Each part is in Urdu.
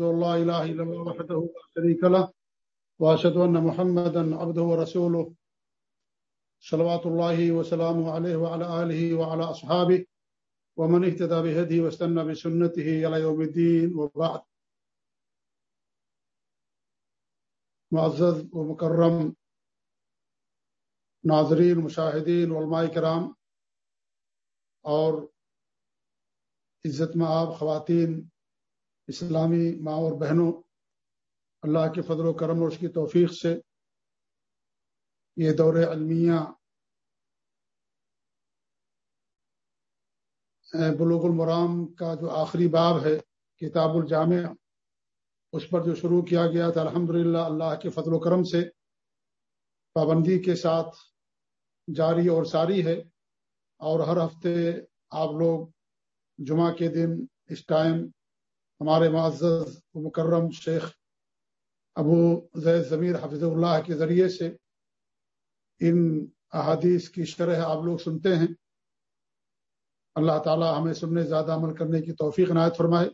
أشهد أن لا إله إلا الله وحده لا شريك له وأشهد أن محمدا عبده ورسوله صلوات الله وسلامه عليه وعلى آله وعلى أصحابه ومن اهتدى بهديه واستنى بسنته إلى يوم الدين وبعد. معزز ومکرم ناظرین مشاہدین علماء کرام اور عزت میں آپ خواتین اسلامی ماں اور بہنوں، اللہ کے فضل و کرم اور اس کی توفیق سے یہ دور علمیہ بلوغ المرام کا جو آخری باب ہے، کتاب الجامع، اس پر جو شروع کیا گیا تھا الحمد اللہ کے فضل و کرم سے پابندی کے ساتھ جاری اور ساری ہے۔ اور ہر ہفتے آپ لوگ جمعہ کے دن اس ٹائم ہمارے معزز و مکرم شیخ ابو زید ضمیر حفظ اللہ کے ذریعے سے ان احادیث کی شرح آپ لوگ سنتے ہیں۔ اللہ تعالی ہمیں سننے زیادہ عمل کرنے کی توفیق عنایت فرمائے۔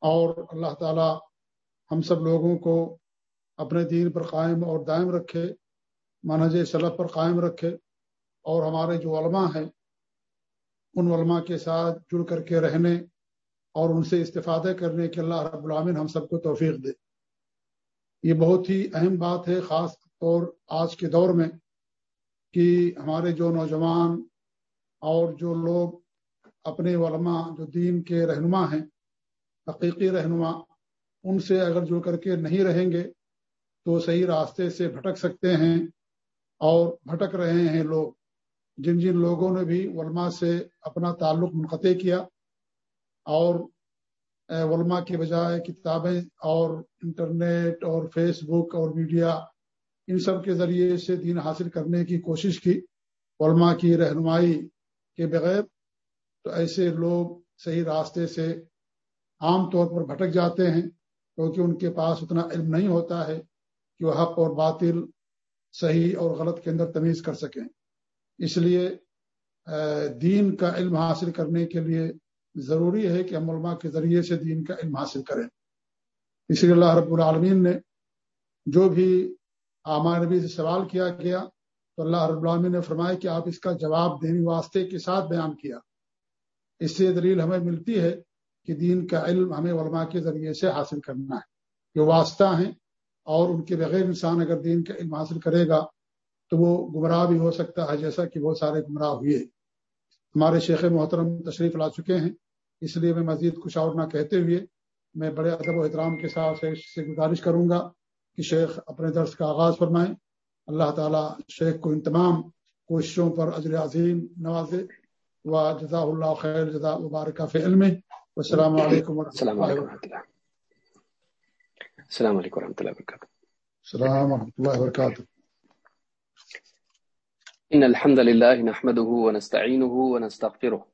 اور اللہ تعالی ہم سب لوگوں کو اپنے دین پر قائم اور دائم رکھے، منہج سلب پر قائم رکھے۔ اور ہمارے جو علماء ہیں، ان علماء کے ساتھ جڑ کر کے رہنے اور ان سے استفادہ کرنے کے اللہ رب العامن ہم سب کو توفیق دے۔ یہ بہت ہی اہم بات ہے، خاص طور آج کے دور میں، کہ ہمارے جو نوجوان اور جو لوگ اپنے علماء، جو دین کے رہنما ہیں، حقیقی رہنما، ان سے اگر جڑ کر کے نہیں رہیں گے، تو صحیح راستے سے بھٹک سکتے ہیں اور بھٹک رہے ہیں لوگ۔ جن جن لوگوں نے بھی علماء سے اپنا تعلق منقطع کیا اور علماء کے بجائے کتابیں اور انٹرنیٹ اور فیس بک اور میڈیا، ان سب کے ذریعے سے دین حاصل کرنے کی کوشش کی۔ علماء کی رہنمائی کے بغیر تو ایسے لوگ صحیح راستے سے عام طور پر بھٹک جاتے ہیں، کیونکہ ان کے پاس اتنا علم نہیں ہوتا ہے کہ وہ حق اور باطل صحیح اور غلط کے اندر تمیز کر سکیں۔ اس لیے دین کا علم حاصل کرنے کے لیے ضروری ہے کہ ہم علماء کے ذریعے سے دین کا علم حاصل کریں۔ اس لیے اللہ رب العالمین نے جو بھی آما نبی سے سوال کیا گیا تو اللہ رب العالمین نے فرمایا کہ آپ اس کا جواب دینے واسطے کے ساتھ بیان کیا۔ اس سے دلیل ہمیں ملتی ہے کہ دین کا علم ہمیں علماء کے ذریعے سے حاصل کرنا ہے۔ یہ واسطہ ہیں اور ان کے بغیر انسان اگر دین کا علم حاصل کرے گا تو وہ گمراہ بھی ہو سکتا ہے، جیسا کہ بہت سارے گمراہ ہوئے۔ ہمارے شیخ محترم تشریف لا چکے ہیں۔ اس لیے میں مزید کچھ اور نہ کہتے ہوئے میں بڑے ادب و احترام کے ساتھ سے گزارش کروں گا کہ شیخ اپنے درس کا آغاز فرمائیں۔ اللہ تعالیٰ شیخ کو ان تمام کوششوں پر اجر عظیم نوازے۔ و جزا اللہ خیر جزا مبارکہ علم۔ السلام علیکم و رحمۃ اللہ۔ السلام علیکم ورحمۃ اللہ وبرکاتہ۔ السلام ورحمۃ اللہ وبرکاتہ۔ إن الحمد لله نحمده ونستعينه ونستغفره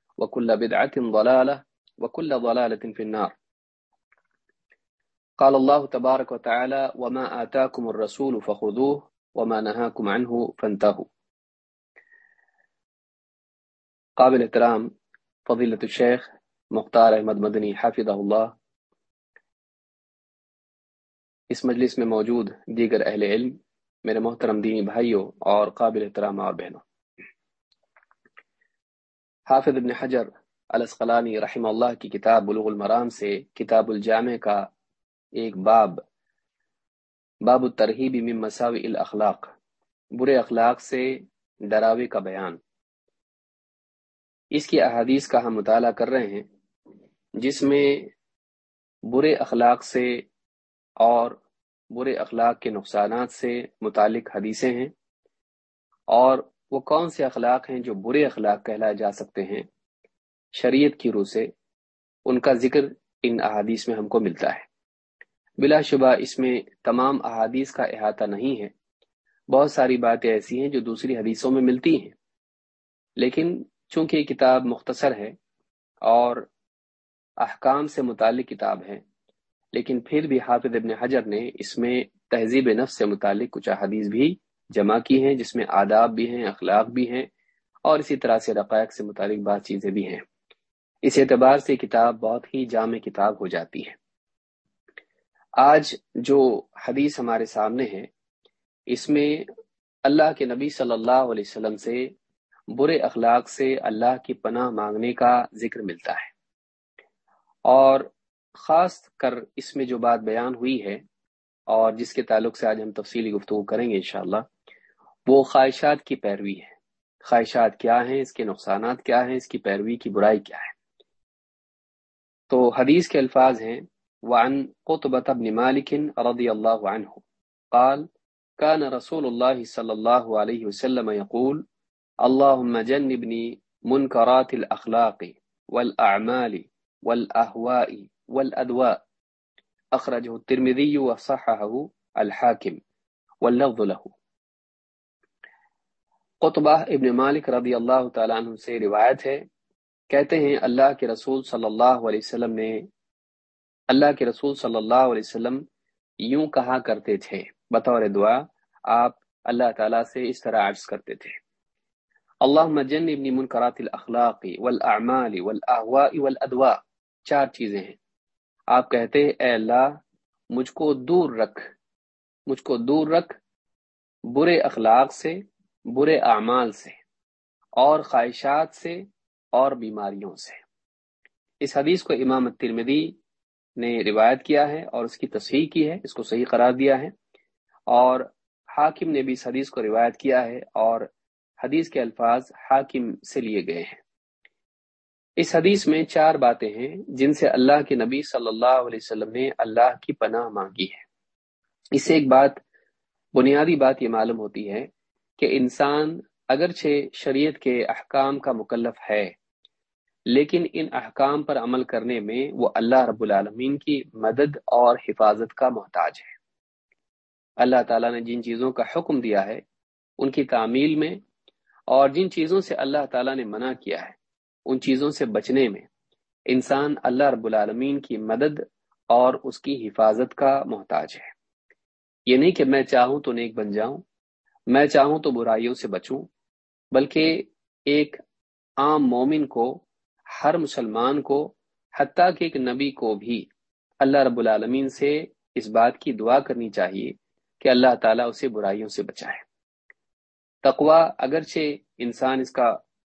وكل بدعة ضلالة وكل ضلالة في النار. قال الله تبارك وتعالى وما آتاكم الرسول فخذوه وما نهاكم عنه فانتهوا. قابل احترام فضيلة الشيخ مختار احمد مدنی حافظ اللہ اس مجلس میں موجود دیگر اہل علم، میرے محترم دینی بھائیوں اور قابل احترام اور بہنوں حافظ ابن حجر الاسقلانی رحمہ اللہ کی کتاب بلوغ المرام سے کتاب الجامع کا ایک باب باب الترہیب من مساوی الاخلاق، برے اخلاق سے ڈراوے کا بیان۔ اس کی احادیث کا ہم مطالعہ کر رہے ہیں، جس میں برے اخلاق سے اور برے اخلاق کے نقصانات سے متعلق حدیثیں ہیں اور وہ کون سے اخلاق ہیں جو برے اخلاق کہلائے جا سکتے ہیں؟ شریعت کی روح سے ان کا ذکر ان احادیث میں ہم کو ملتا ہے۔ بلا شبہ اس میں تمام احادیث کا احاطہ نہیں ہے۔ بہت ساری باتیں ایسی ہیں جو دوسری حدیثوں میں ملتی ہیں۔ لیکن چونکہ یہ کتاب مختصر ہے اور احکام سے متعلق کتاب ہے، لیکن پھر بھی حافظ ابن حجر نے اس میں تہذیب نفس سے متعلق کچھ احادیث بھی جمع کی ہیں، جس میں آداب بھی ہیں، اخلاق بھی ہیں، اور اسی طرح سے رقائق سے متعلق بعض چیزیں بھی ہیں۔ اس اعتبار سے کتاب بہت ہی جامع کتاب ہو جاتی ہے۔ آج جو حدیث ہمارے سامنے ہے، اس میں اللہ کے نبی صلی اللہ علیہ وسلم سے برے اخلاق سے اللہ کی پناہ مانگنے کا ذکر ملتا ہے۔ اور خاص کر اس میں جو بات بیان ہوئی ہے، اور جس کے تعلق سے آج ہم تفصیلی گفتگو کریں گے انشاءاللہ وہ خواہشات کی پیروی ہے۔ خواہشات کیا ہیں؟ اس کے نقصانات کیا ہیں؟ اس کی پیروی کی برائی کیا ہے؟ تو حدیث کے الفاظ ہیں، وعن قطبة بن مالك رضي الله عنه قال كان رسول الله صلى الله عليه وسلم يقول اللهم جنبني منكرات الأخلاق والأعمال والأهواء والأدواء أخرجه الترمذي وصححه الحاكم واللفظ له۔ قطبہ ابن مالک رضی اللہ تعالیٰ عنہ سے روایت ہے۔ کہتے ہیں، اللہ کے رسول صلی اللہ علیہ وسلم نے، اللہ کے رسول صلی اللہ علیہ وسلم یوں کہا کرتے تھے۔ بطور دعا، آپ اللہ تعالیٰ سے اس طرح عرض کرتے تھے۔ اللہ جنبنی منکرات الاخلاق والاعمال والاہواء والادواء چار چیزیں ہیں۔ آپ کہتے ہیں، اے اللہ، مجھ کو دور رکھ۔ مجھ کو دور رکھ برے اخلاق سے برے اعمال سے اور خواہشات سے اور بیماریوں سے۔ اس حدیث کو امام ترمدی نے روایت کیا ہے اور اس کی تصحیح کی ہے، اس کو صحیح قرار دیا ہے۔ اور حاکم نے بھی اس حدیث کو روایت کیا ہے اور حدیث کے الفاظ حاکم سے لیے گئے ہیں۔ اس حدیث میں چار باتیں ہیں جن سے اللہ کے نبی صلی اللہ علیہ وسلم نے اللہ کی پناہ مانگی ہے۔ اس سے ایک بات، بنیادی بات یہ معلوم ہوتی ہے کہ انسان اگرچہ شریعت کے احکام کا مکلف ہے، لیکن ان احکام پر عمل کرنے میں وہ اللہ رب العالمین کی مدد اور حفاظت کا محتاج ہے۔ اللہ تعالیٰ نے جن چیزوں کا حکم دیا ہے، ان کی تعمیل میں اور جن چیزوں سے اللہ تعالیٰ نے منع کیا ہے، ان چیزوں سے بچنے میں انسان اللہ رب العالمین کی مدد اور اس کی حفاظت کا محتاج ہے۔ یہ نہیں کہ میں چاہوں تو نیک بن جاؤں میں چاہوں تو برائیوں سے بچوں، بلکہ ایک عام مومن کو، ہر مسلمان کو، حتیٰ کہ ایک نبی کو بھی اللہ رب العالمین سے اس بات کی دعا کرنی چاہیے کہ اللہ تعالیٰ اسے برائیوں سے بچائے۔ تقوا اگرچہ انسان اس کا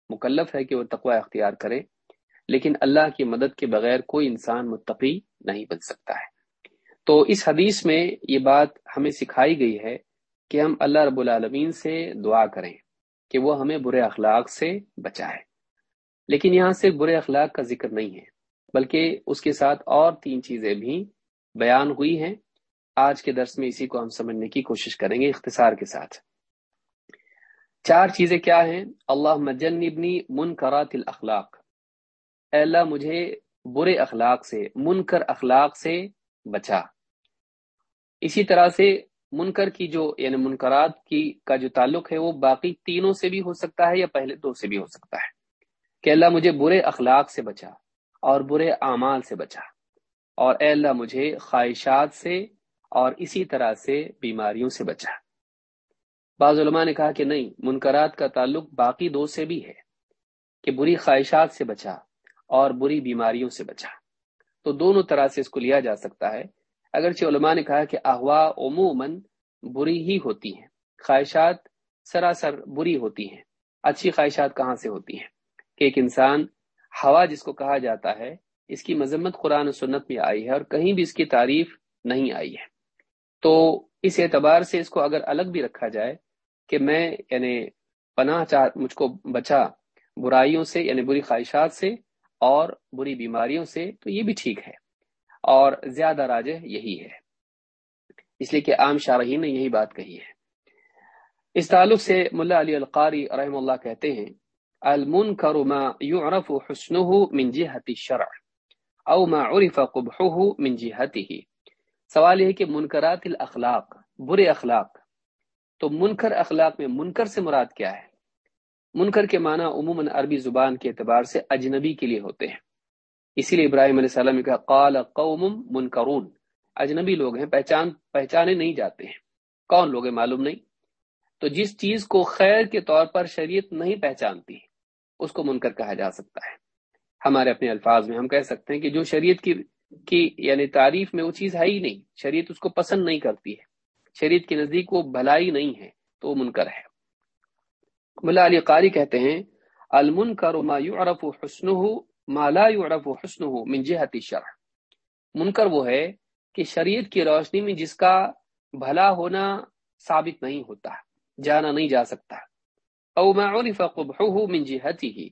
مکلف ہے کہ وہ تقوا اختیار کرے، لیکن اللہ کی مدد کے بغیر کوئی انسان متقی نہیں بن سکتا ہے۔ تو اس حدیث میں یہ بات ہمیں سکھائی گئی ہے کہ ہم اللہ رب العالمین سے دعا کریں کہ وہ ہمیں برے اخلاق سے بچائے۔ لیکن یہاں سے برے اخلاق کا ذکر نہیں ہے، بلکہ اس کے ساتھ اور تین چیزیں بھی بیان ہوئی ہیں۔ آج کے درس میں اسی کو ہم سمجھنے کی کوشش کریں گے اختصار کے ساتھ۔ چار چیزیں کیا ہیں؟ اللہ مجنبنی منکرات الاخلاق۔ اے اللہ، مجھے برے اخلاق سے، منکر اخلاق سے بچا۔ اسی طرح سے منکر کی جو یعنی منکرات کی، کا جو تعلق ہے وہ باقی تینوں سے بھی ہو سکتا ہے یا پہلے دو سے بھی ہو سکتا ہے؟ کہ اللہ مجھے برے اخلاق سے بچا اور برے اعمال سے بچا اور اے اللہ مجھے خواہشات سے اور اسی طرح سے بیماریوں سے بچا۔ بعض علماء نے کہا کہ نہیں، منکرات کا تعلق باقی دو سے بھی ہے کہ بری خواہشات سے بچا اور بری بیماریوں سے بچا۔ تو دونوں طرح سے اس کو لیا جا سکتا ہے اگرچہ علماء نے کہا کہ احوا عموماً بری ہی ہوتی ہیں۔ خواہشات سراسر بری ہوتی ہیں۔ اچھی خواہشات کہاں سے ہوتی ہیں؟ کہ ایک انسان ہوا جس کو کہا جاتا ہے، اس کی مذمت قرآن و سنت میں آئی ہے اور کہیں بھی اس کی تعریف نہیں آئی ہے۔ تو اس اعتبار سے اس کو اگر الگ بھی رکھا جائے کہ میں یعنی پناہ چاہ، مجھ کو بچا برائیوں سے یعنی بری خواہشات سے اور بری بیماریوں سے، تو یہ بھی ٹھیک ہے۔ اور زیادہ راجہ یہی ہے۔ اس لیے کہ عام شارحین نے یہی بات کہی ہے۔ اس تعلق سے ملا علی القاری رحم اللہ کہتے ہیں، المنکر ما يعرف حسنه من جهة الشرع او ما عرف قبحه من جهته سوال یہ ہے کہ منکرات الاخلاق، برے اخلاق، تو منکر اخلاق میں منکر سے مراد کیا ہے؟ منکر کے معنی عموماً عربی زبان کے اعتبار سے اجنبی کے لیے ہوتے ہیں۔ اسی لیے ابراہیم علیہ السلام نے کہا، قال قوم منکرون۔ اجنبی لوگ ہیں، پہچان، پہچانے نہیں جاتے ہیں۔ کون لوگ ہیں معلوم نہیں؟ تو جس چیز کو خیر کے طور پر شریعت نہیں پہچانتی، اس کو منکر کہا جا سکتا ہے۔ ہمارے اپنے الفاظ میں ہم کہہ سکتے ہیں کہ جو شریعت کی کی یعنی تعریف میں وہ چیز ہے ہی نہیں۔ شریعت اس کو پسند نہیں کرتی ہے۔ شریعت کے نزدیک وہ بھلائی نہیں ہے، تو وہ منکر ہے۔ ملا علی قاری کہتے ہیں، المنکر ما يعرف حسنه ما لا يعرف حسنه من جهه الشرع۔ منکر وہ ہے کہ شریعت کی روشنی میں جس کا بھلا ہونا ثابت نہیں ہوتا، جانا نہیں جا سکتا۔ او ما عرف قبحه من جهته،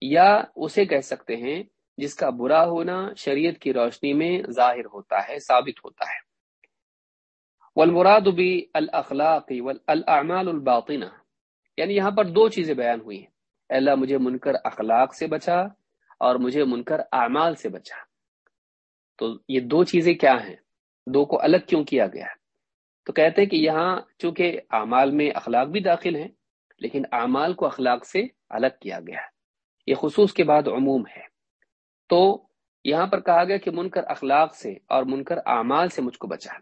یا اسے کہہ سکتے ہیں جس کا برا ہونا شریعت کی روشنی میں ظاہر ہوتا ہے، ثابت ہوتا ہے۔ والمراد بالاخلاق والاعمال الباطنہ یعنی یہاں پر دو چیزیں بیان ہوئی ہیں۔ اللہ، مجھے منکر اخلاق سے بچا اور مجھے منکر اعمال سے بچا۔ تو یہ دو چیزیں کیا ہیں؟ دو کو الگ کیوں کیا گیا؟ تو کہتے ہیں کہ یہاں چونکہ اعمال میں اخلاق بھی داخل ہیں، لیکن اعمال کو اخلاق سے الگ کیا گیا۔ ہے یہ خصوص کے بعد عموم ہے۔ تو یہاں پر کہا گیا کہ منکر اخلاق سے اور منکر اعمال سے مجھ کو بچا۔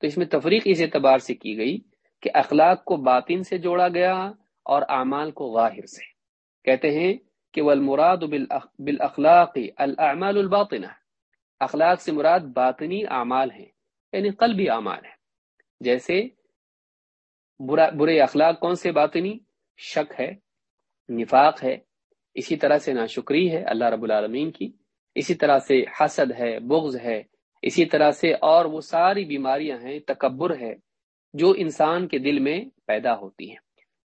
تو اس میں تفریق اس اعتبار سے کی گئی کہ اخلاق کو باطن سے جوڑا گیا اور اعمال کو غاہر سے۔ کہتے ہیں کہ والمراد بالاخلاق الاعمال الباطنہ۔ اخلاق سے مراد باطنی اعمال ہیں یعنی قلبی اعمال ہیں۔ جیسے برا، برے اخلاق کون سے باطنی؟ شک ہے، نفاق ہے، اسی طرح سے ناشکری ہے اللہ رب العالمین کی، اسی طرح سے حسد ہے، بغض ہے، اسی طرح سے اور وہ ساری بیماریاں ہیں، تکبر ہے جو انسان کے دل میں پیدا ہوتی ہیں۔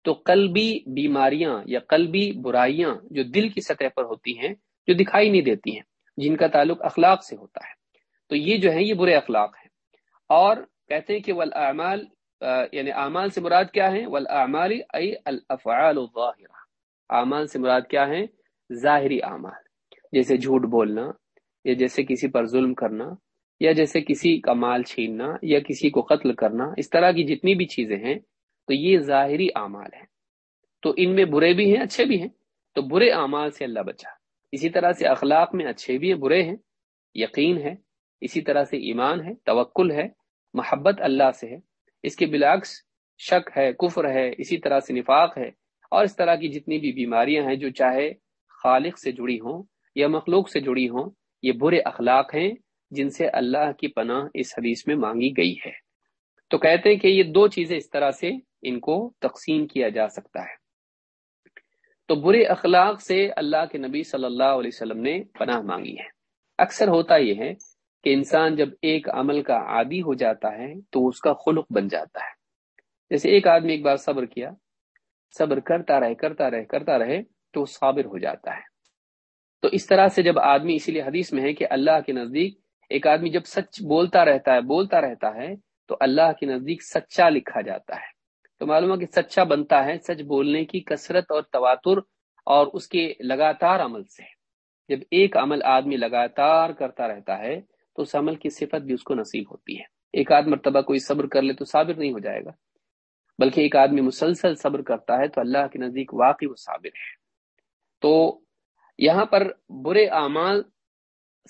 تو قلبی بیماریاں یا قلبی برائیاں جو دل کی سطح پر ہوتی ہیں، جو دکھائی نہیں دیتی ہیں، جن کا تعلق اخلاق سے ہوتا ہے۔ تو یہ جو ہے یہ برے اخلاق ہیں۔ اور کہتے ہیں کہ والاعمال یعنی اعمال سے مراد کیا ہے والاعمال ای الافعال الظاہرہ۔ اعمال سے مراد کیا ہے ظاہری اعمال۔ جیسے جھوٹ بولنا، یا جیسے کسی پر ظلم کرنا، یا جیسے کسی کا مال چھیننا، یا کسی کو قتل کرنا، اس طرح کی جتنی بھی چیزیں ہیں تو یہ ظاہری اعمال ہیں۔ تو ان میں برے بھی ہیں، اچھے بھی ہیں۔ تو برے اعمال سے اللہ بچا۔ اسی طرح سے اخلاق میں اچھے بھی ہیں، برے ہیں۔ یقین ہے۔ اسی طرح سے ایمان ہے، توکل ہے۔ محبت اللہ سے ہے۔ اس کے بلاکس شک ہے، کفر ہے، اسی طرح سے نفاق ہے۔ اور اس طرح کی جتنی بھی بیماریاں ہیں، جو چاہے خالق سے جڑی ہوں یا مخلوق سے جڑی ہوں، یہ برے اخلاق ہیں، جن سے اللہ کی پناہ اس حدیث میں مانگی گئی ہے۔ تو کہتے ہیں کہ یہ دو چیزیں اس طرح سے ان کو تقسیم کیا جا سکتا ہے۔ تو برے اخلاق سے اللہ کے نبی صلی اللہ علیہ وسلم نے پناہ مانگی ہے۔ اکثر ہوتا یہ ہے کہ انسان جب ایک عمل کا عادی ہو جاتا ہے تو اس کا خلق بن جاتا ہے۔ جیسے ایک آدمی ایک بار صبر کیا، صبر کرتا رہے کرتا رہے کرتا رہے تو صابر ہو جاتا ہے۔ تو اس طرح سے جب آدمی اسی لیے حدیث میں ہے کہ اللہ کے نزدیک ایک آدمی جب سچ بولتا رہتا ہے، بولتا رہتا ہے تو اللہ کے نزدیک سچا لکھا جاتا ہے۔ تو معلوم ہے کہ سچا بنتا ہے، سچ بولنے کی کثرت اور تواتر اور اس کے لگاتار عمل سے۔ جب ایک عمل آدمی لگاتار کرتا رہتا ہے، تو اس عمل کی صفت بھی اس کو نصیب ہوتی ہے۔ ایک آدھ مرتبہ کوئی صبر کر لے تو صابر نہیں ہو جائے گا۔ بلکہ ایک آدمی مسلسل صبر کرتا ہے تو اللہ کے نزدیک واقعی وہ صابر ہے۔ تو یہاں پر برے اعمال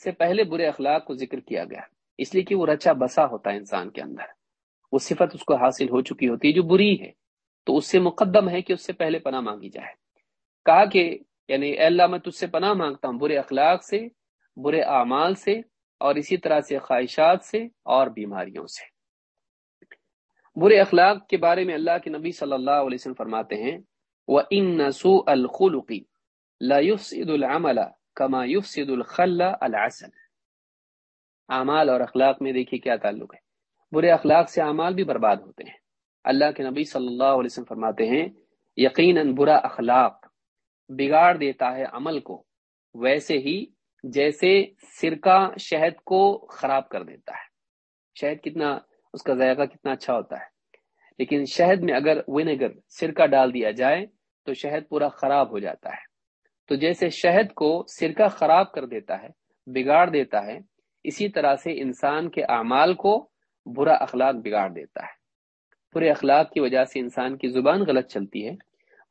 سے پہلے برے اخلاق کو ذکر کیا گیا، اس لیے کہ وہ رچا بسا ہوتا ہے انسان کے اندر۔ وہ صفت اس کو حاصل ہو چکی ہوتی ہے جو بری ہے۔ تو اس سے مقدم ہے کہ اس سے پہلے پناہ مانگی جائے۔ کہا کہ یعنی اے اللہ، میں تجھ سے پناہ مانگتا ہوں برے اخلاق سے، برے اعمال سے اور اسی طرح سے خواہشات سے اور بیماریوں سے۔ برے اخلاق کے بارے میں اللہ کے نبی صلی اللہ علیہ وسلم فرماتے ہیں وہ ان نسو الخلقی لا يفسد العمل كما يفسد الخل العسل۔ اعمال اور اخلاق میں دیکھیے کیا تعلق ہے۔ برے اخلاق سے اعمال بھی برباد ہوتے ہیں۔ اللہ کے نبی صلی اللہ علیہ وسلم فرماتے ہیں، یقیناً برا اخلاق بگاڑ دیتا ہے عمل کو، ویسے ہی جیسے سرکہ شہد کو خراب کر دیتا ہے۔ شہد کتنا، اس کا ذائقہ کتنا اچھا ہوتا ہے۔ لیکن شہد میں اگر ونیگر سرکہ ڈال دیا جائے، تو شہد پورا خراب ہو جاتا ہے۔ تو جیسے شہد کو سرکہ خراب کر دیتا ہے، بگاڑ دیتا ہے، اسی طرح سے انسان کے اعمال کو برا اخلاق بگاڑ دیتا ہے۔ برے اخلاق کی وجہ سے انسان کی زبان غلط چلتی ہے۔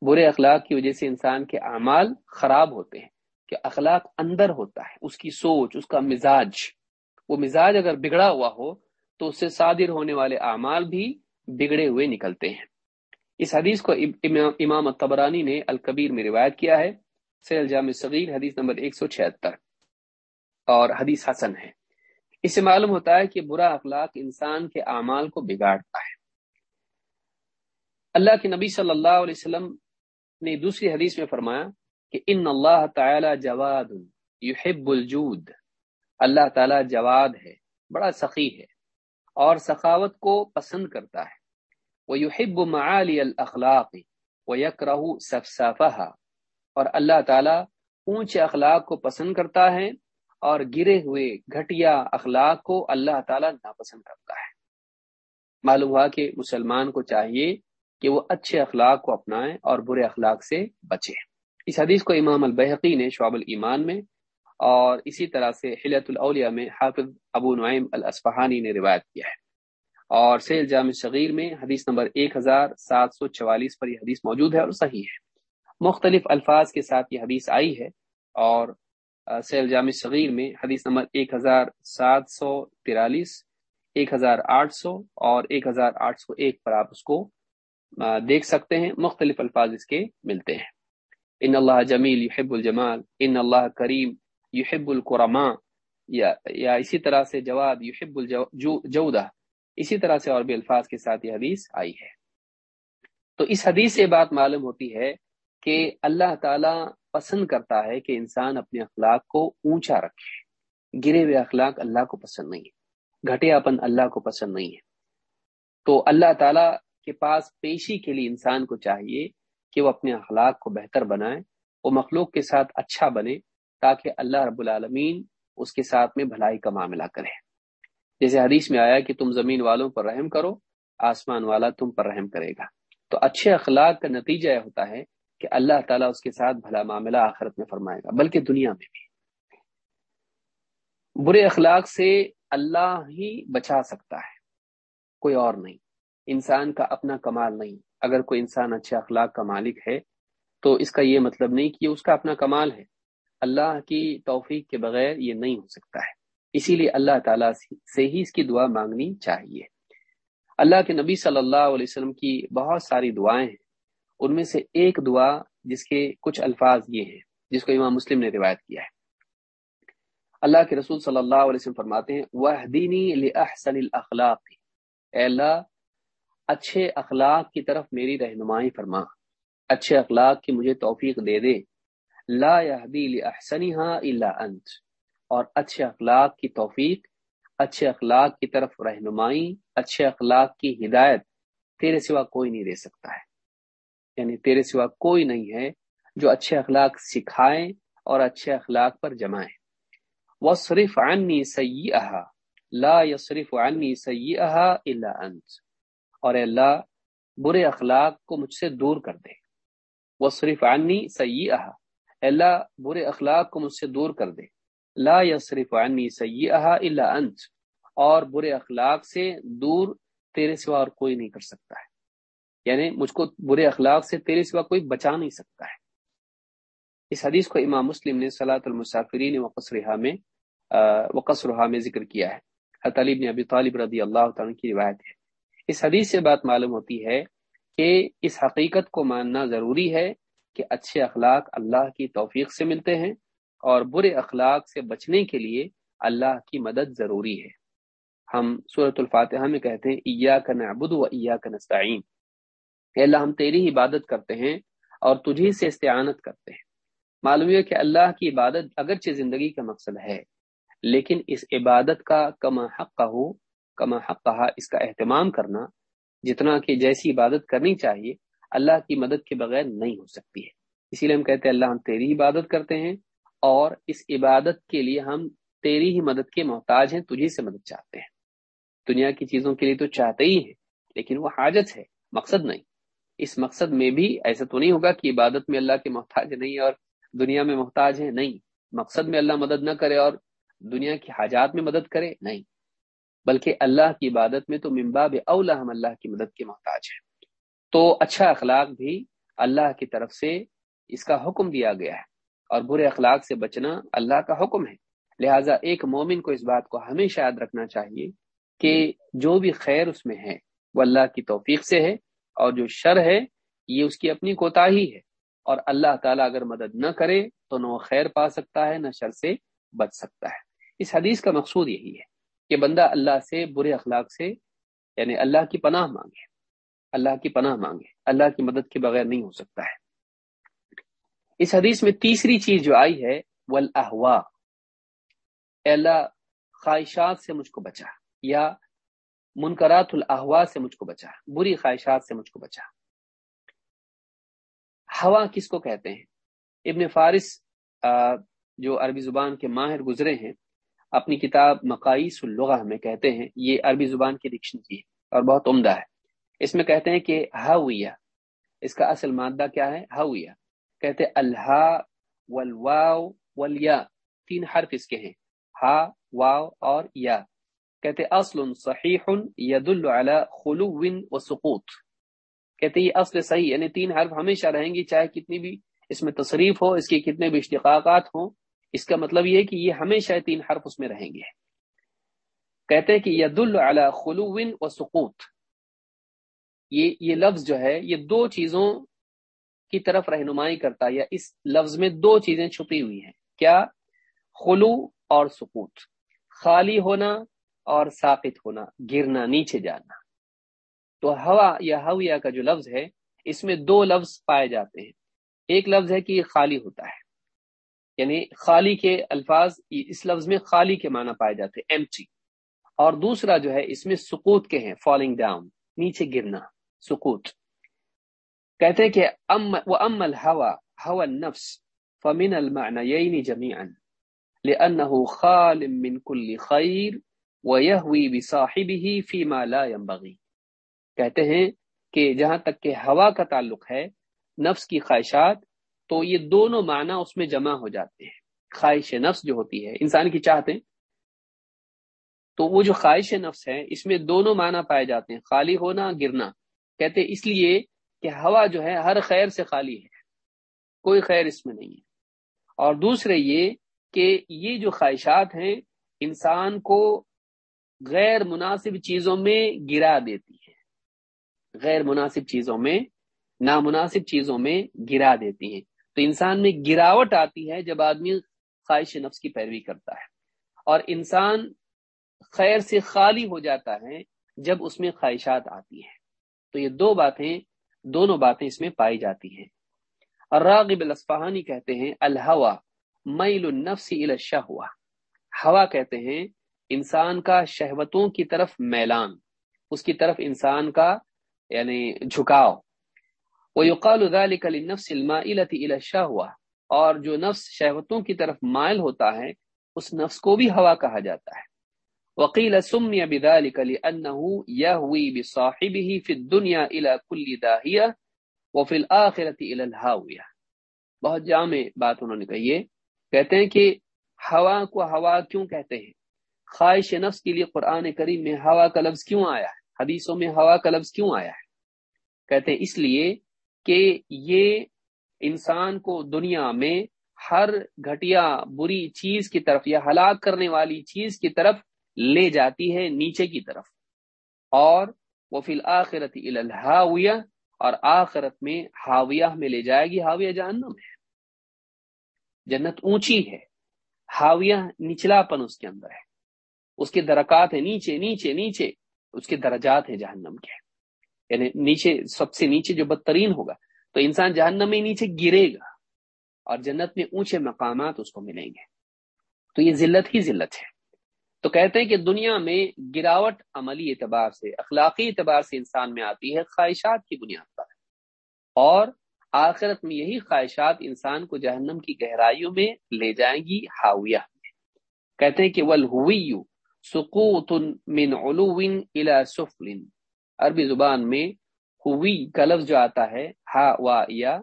برے اخلاق کی وجہ سے انسان کے اعمال خراب ہوتے ہیں۔ کہ اخلاق اندر ہوتا ہے، اس کی سوچ، اس کا مزاج۔ وہ مزاج اگر بگڑا ہوا ہو تو اس سے صادر ہونے والے اعمال بھی بگڑے ہوئے نکلتے ہیں۔ اس حدیث کو امام الطبرانی نے الکبیر میں روایت کیا ہے۔ سیل جامع صغیر، حدیث نمبر 176 اور حدیث حسن ہے۔ اس سے معلوم ہوتا ہے کہ برا اخلاق انسان کے اعمال کو بگاڑتا ہے۔ اللہ کے نبی صلی اللہ علیہ وسلم نے دوسری حدیث میں فرمایا کہ ان اللہ تعالی جواد یحب الجود۔ اللہ تعالی جواد ہے، بڑا سخی ہے اور سخاوت کو پسند کرتا ہے۔ وہ یحب معالی الاخلاق و یکرہ صفصافہ اور اللہ تعالیٰ اونچے اخلاق کو پسند کرتا ہے اور گرے ہوئے گھٹیا اخلاق کو اللہ تعالیٰ ناپسند کرتا ہے۔ معلوم ہوا کہ مسلمان کو چاہیے کہ وہ اچھے اخلاق کو اپنائیں اور برے اخلاق سے بچے۔ اس حدیث کو امام البحقی نے شعب الایمان میں اور اسی طرح سے حلیت الاولیاء میں حافظ ابو نعیم الاسفہانی نے روایت کیا ہے۔ اور سیل جامع صغیر میں حدیث نمبر ایک ہزار سات سو چوالیس پر یہ حدیث موجود ہے اور صحیح ہے۔ مختلف الفاظ کے ساتھ یہ حدیث آئی ہے اور سیل جامع صغیر میں حدیث نمبر ایک ہزار سات سو ترالیس ایک ہزار آٹھ سو اور ایک ہزار آٹھ سو ایک پر آپ اس کو دیکھ سکتے ہیں، مختلف الفاظ اس کے ملتے ہیں۔ ان اللہ جمیل یحب الجمال، ان اللہ کریم یحب القرما یا یا اسی طرح سے جواد یحب الجودہ اسی طرح سے اور بھی الفاظ کے ساتھ یہ حدیث آئی ہے۔ تو اس حدیث سے بات معلوم ہوتی ہے کہ اللہ تعالی پسند کرتا ہے کہ انسان اپنے اخلاق کو اونچا رکھے۔ گرے ہوئے اخلاق اللہ کو پسند نہیں ہے گھٹیا پن اللہ کو پسند نہیں ہے تو اللہ تعالی کے پاس پیشی کے لیے انسان کو چاہیے کہ وہ اپنے اخلاق کو بہتر بنائے، وہ مخلوق کے ساتھ اچھا بنے تاکہ اللہ رب العالمین اس کے ساتھ میں بھلائی کا معاملہ کرے۔ جیسے حدیث میں آیا کہ تم زمین والوں پر رحم کرو، آسمان والا تم پر رحم کرے گا۔ تو اچھے اخلاق کا نتیجہ یہ ہوتا ہے کہ اللہ تعالیٰ اس کے ساتھ بھلا معاملہ آخرت میں فرمائے گا، بلکہ دنیا میں بھی۔ برے اخلاق سے اللہ ہی بچا سکتا ہے، کوئی اور نہیں۔ انسان کا اپنا کمال نہیں۔ اگر کوئی انسان اچھے اخلاق کا مالک ہے، تو اس کا یہ مطلب نہیں کہ اس کا اپنا کمال ہے۔ اللہ کی توفیق کے بغیر یہ نہیں ہو سکتا ہے۔ اسی لیے اللہ تعالیٰ سے ہی اس کی دعا مانگنی چاہیے۔ اللہ کے نبی صلی اللہ علیہ وسلم کی بہت ساری دعائیں ہیں۔ ان میں سے ایک دعا جس کے کچھ الفاظ یہ ہیں، جس کو امام مسلم نے روایت کیا ہے۔ اللہ کے رسول صلی اللہ علیہ وسلم فرماتے ہیں وہ دینی لحسن الاخلاق اے اللہ، اچھے اخلاق کی طرف میری رہنمائی فرما۔ اچھے اخلاق کی مجھے توفیق دے دے۔ لا يهدي لاحسنها الا انت۔ اور اچھے اخلاق کی توفیق، اچھے اخلاق کی طرف رہنمائی، اچھے اخلاق کی ہدایت تیرے سوا کوئی نہیں دے سکتا ہے۔ یعنی تیرے سوا کوئی نہیں ہے جو اچھے اخلاق سکھائے اور اچھے اخلاق پر جمائے وہ صرف عنی سی لا یصرف عنی سی الا انت اور اللہ، برے اخلاق کو مجھ سے دور کر دے۔ وہ صرف عنی سی اللہ، برے اخلاق کو مجھ سے دور کر دے۔ لا یصرف عنی سی الا انت اور برے اخلاق سے دور تیرے سوا اور کوئی نہیں کر سکتا ہے۔ یعنی مجھ کو برے اخلاق سے تیرے سوا کوئی بچا نہیں سکتا ہے۔ اس حدیث کو امام مسلم نے صلاۃ المسافرین وقصرہ میں وقصرہ میں ذکر کیا ہے۔ طالب نے ابی طالب رضی اللہ تعالیٰ کی روایت ہے۔ اس حدیث سے بات معلوم ہوتی ہے کہ اس حقیقت کو ماننا ضروری ہے کہ اچھے اخلاق اللہ کی توفیق سے ملتے ہیں اور برے اخلاق سے بچنے کے لیے اللہ کی مدد ضروری ہے۔ ہم صورت الفاتحہ میں کہتے ہیں ایا کا نعبد و ایا کا نستعین کہ اللہ ہم تیری عبادت کرتے ہیں اور تجھی سے استعانت کرتے ہیں۔ معلوم ہے کہ اللہ کی عبادت اگرچہ زندگی کا مقصد ہے، لیکن اس عبادت کا کما حق ہو کما حق کہا اس کا اہتمام کرنا، جتنا کہ جیسی عبادت کرنی چاہیے، اللہ کی مدد کے بغیر نہیں ہو سکتی ہے۔ اسی لیے ہم کہتے ہیں اللہ ہم تیری عبادت کرتے ہیں اور اس عبادت کے لیے ہم تیری ہی مدد کے محتاج ہیں تجھی سے مدد چاہتے ہیں۔ دنیا کی چیزوں کے لیے تو چاہتے ہی ہیں، لیکن وہ حاجت ہے، مقصد نہیں۔ اس مقصد میں بھی ایسا تو نہیں ہوگا کہ عبادت میں اللہ کے محتاج نہیں اور دنیا میں محتاج ہے نہیں۔ مقصد میں اللہ مدد نہ کرے اور دنیا کی حاجات میں مدد کرے؟ نہیں۔ بلکہ اللہ کی عبادت میں تو ممباب اولا ہم اللہ کی مدد کے محتاج ہیں۔ تو اچھا اخلاق بھی اللہ کی طرف سے اس کا حکم دیا گیا ہے اور برے اخلاق سے بچنا اللہ کا حکم ہے۔ لہٰذا ایک مومن کو اس بات کو ہمیشہ یاد رکھنا چاہیے کہ جو بھی خیر اس میں ہے، وہ اللہ کی توفیق سے ہے۔ اور جو شر ہے، یہ اس کی اپنی کوتا ہی ہے۔ اور اللہ تعالیٰ اگر مدد نہ کرے، تو نہ وہ خیر پا سکتا ہے، نہ شر سے بچ سکتا ہے۔ اس حدیث کا مقصود یہی ہے کہ بندہ اللہ سے برے اخلاق سے یعنی اللہ کی پناہ مانگے۔ اللہ کی پناہ مانگے۔ اللہ کی مدد کے بغیر نہیں ہو سکتا ہے۔ اس حدیث میں تیسری چیز جو آئی ہے وہ اللہ، خواہشات سے مجھ کو بچا، یا منکرات الاحوا سے مجھ کو بچا، بری خواہشات سے مجھ کو بچا۔ ہوا کس کو کہتے ہیں؟ ابن فارس جو عربی زبان کے ماہر گزرے ہیں، اپنی کتاب مقاعیس اللغہ میں کہتے ہیں، یہ عربی زبان کی ڈکشنری ہے اور بہت عمدہ ہے۔ اس میں کہتے ہیں کہ ہاویہ، اس کا اصل مادہ کیا ہے؟ ہاویہ۔ کہتے الہا والواو والیا، تین حرف اس کے ہیں۔ ہا، واو اور یا۔ کہتے اصل صحیح يدل على خلو و سقوط۔ کہتے یہ اصل صحیح یعنی تین حرف ہمیشہ رہیں گی، چاہے کتنی بھی اس میں تصریف ہو، اس کے کتنے بھی اشتقاقات ہوں۔ اس کا مطلب یہ کہ یہ ہمیشہ تین حرف اس میں رہیں گے۔ کہتے ہیں کہ ید اللہ خلو و سقوط۔ یہ یہ لفظ جو ہے، یہ دو چیزوں کی طرف رہنمائی کرتا ہے، یا اس لفظ میں دو چیزیں چھپی ہوئی ہیں۔ کیا؟ خلو اور سکوت خالی ہونا اور ساقت ہونا، گرنا، نیچے جانا۔ تو ہوا یا ہویا کا جو لفظ ہے، اس میں دو لفظ پائے جاتے ہیں۔ ایک لفظ ہے کہ یہ خالی ہوتا ہے۔ یعنی خالی کے الفاظ اس لفظ میں خالی کے معنی پائے جاتے ہیں ایمٹی اور دوسرا جو ہے، اس میں سکوت کے ہیں فالنگ ڈاؤن نیچے گرنا، سکوت۔ کہتے ہیں کہ ام و ام الحوا ہوا نفس فمن المعنيين جميعا لانه خال من كل خير ويهوي بصاحبه فيما لا ينبغي۔ کہتے ہیں کہ جہاں تک کہ ہوا کا تعلق ہے، نفس کی خواہشات، تو یہ دونوں معنی اس میں جمع ہو جاتے ہیں۔ خواہش نفس جو ہوتی ہے، انسان کی چاہتے تو وہ جو خواہش نفس ہے اس میں دونوں معنی پائے جاتے ہیں۔ خالی ہونا، گرنا۔ کہتے اس لیے کہ ہوا جو ہے، ہر خیر سے خالی ہے۔ کوئی خیر اس میں نہیں ہے۔ اور دوسرے یہ کہ یہ جو خواہشات ہیں، انسان کو غیر مناسب چیزوں میں گرا دیتی ہے۔ غیر مناسب چیزوں میں، نامناسب چیزوں میں گرا دیتی ہیں تو انسان میں گراوٹ آتی ہے جب آدمی خواہش نفس کی پیروی کرتا ہے۔ اور انسان خیر سے خالی ہو جاتا ہے جب اس میں خواہشات آتی ہیں۔ تو یہ دو باتیں، دونوں باتیں اس میں پائی جاتی ہیں۔ اور راغب الاسفہانی کہتے ہیں الحوا میل النفس الشہوا ہوا کہتے ہیں انسان کا شہوتوں کی طرف میلان، اس کی طرف انسان کا یعنی جھکاؤ۔ ويقال ذلك للنفس المائلة الى الشهوة۔ اور جو نفس شہوتوں کی طرف مائل ہوتا ہے، اس نفس کو بھی ہوا کہا جاتا ہے۔ وقيل سمي بذلك لانه يهوي بصاحبه في الدنيا الى كل داهيه وفي الاخره الى الهاويه بہت جامع بات انہوں نے کہی ہے۔ کہتے ہیں کہ ہوا کو ہوا کیوں کہتے ہیں؟ خواہش نفس کے لیے قرآن کریم میں ہوا کا لفظ کیوں آیا ہے؟ حدیثوں میں ہوا کا لفظ کیوں آیا ہے؟ کہتے ہیں اس لیے کہ یہ انسان کو دنیا میں ہر گھٹیا بری چیز کی طرف یا ہلاک کرنے والی چیز کی طرف لے جاتی ہے، نیچے کی طرف۔ اور وہ فی الآخرت الحاویہ اور آخرت میں ہاویہ میں لے جائے گی۔ ہاویہ جہنم ہے۔ جنت اونچی ہے۔ ہاویہ نچلا پن اس کے اندر ہے۔ اس کے درکات ہے نیچے نیچے نیچے، اس کے درجات ہیں جہنم کے۔ یعنی نیچے، سب سے نیچے جو بدترین ہوگا، تو انسان جہنم میں نیچے گرے گا اور جنت میں اونچے مقامات اس کو ملیں گے۔ تو یہ ذلت ہی ذلت ہے۔ تو کہتے ہیں کہ دنیا میں گراوٹ عملی اعتبار سے، اخلاقی اعتبار سے انسان میں آتی ہے، خواہشات کی بنیاد پر۔ اور آخرت میں یہی خواہشات انسان کو جہنم کی گہرائیوں میں لے جائیں گی ہاویہ میں کہتے ہیں کہ ول ہوئی سکوت من علو الى سفل۔ عربی زبان میں ہوئی کا لفظ جو آتا ہے، ہا، وا، یا،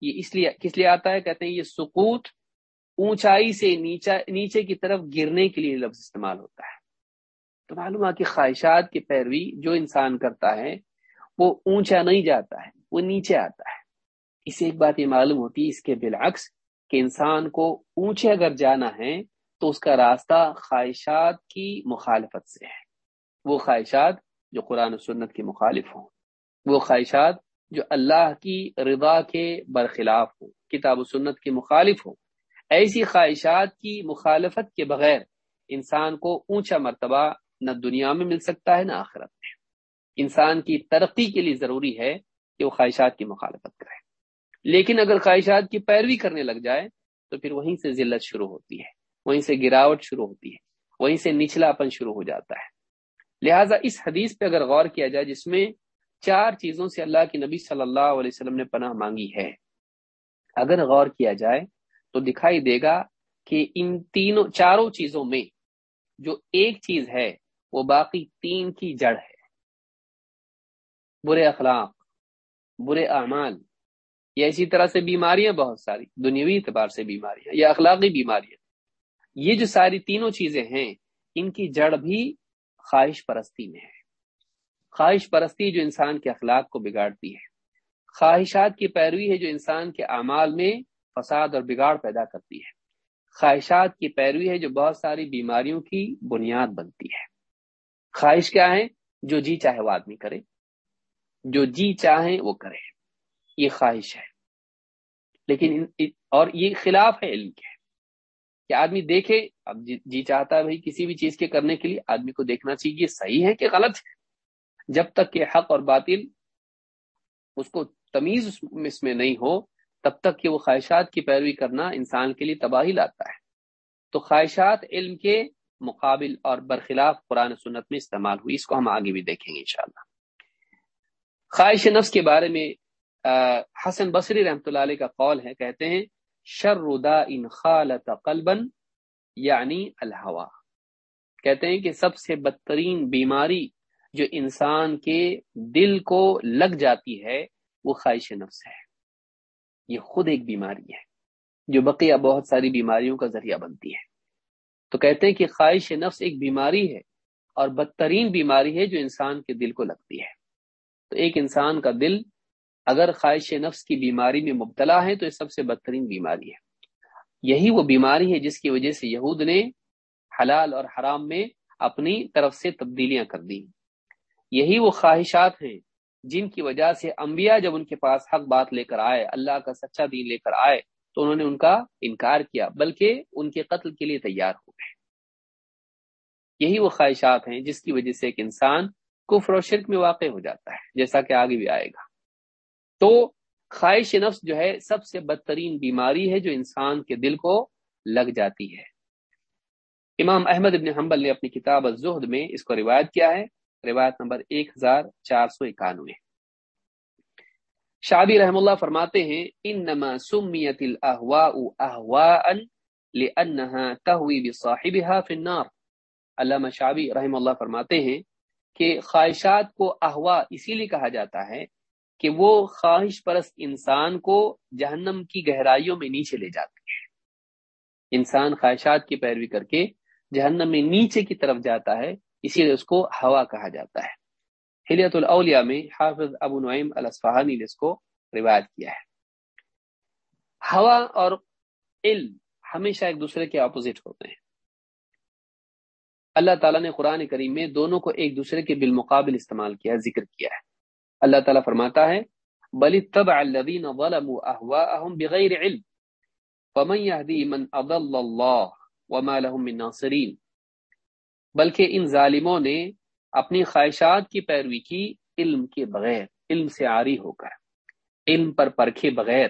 یہ اس لیے، کس لیے آتا ہے؟ کہتے ہیں یہ سکوت اونچائی سے نیچا، نیچے کی طرف گرنے کے لیے لفظ استعمال ہوتا ہے۔ تو معلوم ہے کہ خواہشات کی پیروی جو انسان کرتا ہے، وہ اونچا نہیں جاتا ہے، وہ نیچے آتا ہے۔ اسے ایک بات یہ معلوم ہوتی ہے، اس کے بالعکس کہ انسان کو اونچے اگر جانا ہے تو اس کا راستہ خواہشات کی مخالفت سے ہے۔ وہ خواہشات جو قرآن و سنت کے مخالف ہوں۔ وہ خواہشات جو اللہ کی رضا کے برخلاف ہوں۔ کتاب و سنت کے مخالف ہوں۔ ایسی خواہشات کی مخالفت کے بغیر انسان کو اونچا مرتبہ نہ دنیا میں مل سکتا ہے، نہ آخرت میں۔ انسان کی ترقی کے لیے ضروری ہے کہ وہ خواہشات کی مخالفت کرے۔ لیکن اگر خواہشات کی پیروی کرنے لگ جائے، تو پھر وہیں سے ذلت شروع ہوتی ہے۔ وہیں سے گراوٹ شروع ہوتی ہے، وہیں سے نچلا پن شروع ہو جاتا ہے۔ لہٰذا اس حدیث پہ اگر غور کیا جائے جس میں چار چیزوں سے اللہ کی نبی صلی اللہ علیہ وسلم نے پناہ مانگی ہے، اگر غور کیا جائے تو دکھائی دے گا کہ ان تینوں، چاروں چیزوں میں جو ایک چیز ہے، وہ باقی تین کی جڑ ہے۔ برے اخلاق، برے اعمال، یا اسی طرح سے بیماریاں بہت ساری، دنیاوی اعتبار سے بیماریاں، یا اخلاقی بیماریاں۔ یہ جو ساری تینوں چیزیں ہیں، ان کی جڑ بھی خواہش پرستی میں ہے۔ خواہش پرستی جو انسان کے اخلاق کو بگاڑتی ہے۔ خواہشات کی پیروی ہے جو انسان کے اعمال میں فساد اور بگاڑ پیدا کرتی ہے۔ خواہشات کی پیروی ہے جو بہت ساری بیماریوں کی بنیاد بنتی ہے۔ خواہش کیا ہے؟ جو جی چاہے وہ آدمی کرے۔ جو جی چاہے وہ کرے۔ یہ خواہش ہے۔ لیکن اور یہ خلاف ہے علم کے۔ کہ آدمی دیکھے اب جی, جی چاہتا ہے بھائی کسی بھی چیز کے کرنے کے لیے آدمی کو دیکھنا چاہیے صحیح ہے کہ غلط ہے؟ جب تک کہ حق اور باطل اس کو تمیز اس میں نہیں ہو تب تک کہ وہ خواہشات کی پیروی کرنا انسان کے لیے تباہی لاتا ہے۔ تو خواہشات علم کے مقابل اور برخلاف قرآن سنت میں استعمال ہوئی اس کو ہم آگے بھی دیکھیں گے انشاءاللہ۔ خواہش نفس کے بارے میں حسن بصری رحمۃ اللہ علیہ کا قول ہے کہتے ہیں شردا ان خالت قلبن یعنی الحوا کہتے ہیں کہ سب سے بدترین بیماری جو انسان کے دل کو لگ جاتی ہے، وہ خواہش نفس ہے۔ یہ خود ایک بیماری ہے، جو بقیہ بہت ساری بیماریوں کا ذریعہ بنتی ہے۔ تو کہتے ہیں کہ خواہش نفس ایک بیماری ہے اور بدترین بیماری ہے جو انسان کے دل کو لگتی ہے۔ تو ایک انسان کا دل اگر خواہش نفس کی بیماری میں مبتلا ہے تو یہ سب سے بدترین بیماری ہے۔ یہی وہ بیماری ہے جس کی وجہ سے یہود نے حلال اور حرام میں اپنی طرف سے تبدیلیاں کر دی یہی وہ خواہشات ہیں جن کی وجہ سے انبیاء جب ان کے پاس حق بات لے کر آئے، اللہ کا سچا دین لے کر آئے، تو انہوں نے ان کا انکار کیا، بلکہ ان کے قتل کے لیے تیار ہو گئے۔ یہی وہ خواہشات ہیں جس کی وجہ سے ایک انسان کفر و شرک میں واقع ہو جاتا ہے، جیسا کہ آگے بھی آئے گا۔ تو خواہش نفس جو ہے سب سے بدترین بیماری ہے جو انسان کے دل کو لگ جاتی ہے۔ امام احمد ابن حنبل نے اپنی کتاب الزہد میں اس کو روایت کیا ہے۔ روایت نمبر ایک ہزار چار سو اکانوے۔ شابی رحم اللہ فرماتے ہیں، انما سمیت الاہواء اہواء لانہا تہوی بصاحبها فی النار۔ علامہ شابی رحم اللہ فرماتے ہیں کہ خواہشات کو احوا اسی لیے کہا جاتا ہے کہ وہ خواہش پرست انسان کو جہنم کی گہرائیوں میں نیچے لے جاتے ہیں۔ انسان خواہشات کی پیروی کر کے جہنم میں نیچے کی طرف جاتا ہے، اسی لیے اس کو ہوا کہا جاتا ہے۔ حلیت الاولیاء میں حافظ ابو نعیم الاسفہانی نے اس کو روایت کیا ہے۔ ہوا اور علم ہمیشہ ایک دوسرے کے اپوزٹ ہوتے ہیں۔ اللہ تعالیٰ نے قرآن کریم میں دونوں کو ایک دوسرے کے بالمقابل استعمال کیا، ذکر کیا ہے۔ اللہ تعالیٰ فرماتا ہے، بل اتبع الذين ظلموا اهواءهم علم فمن يهدي من اضل الله وما لهم من ناصرين بلکہ ان ظالموں نے اپنی خواہشات کی پیروی کی علم کے بغیر، علم سے عاری ہو کر، علم پر پرکھے بغیر،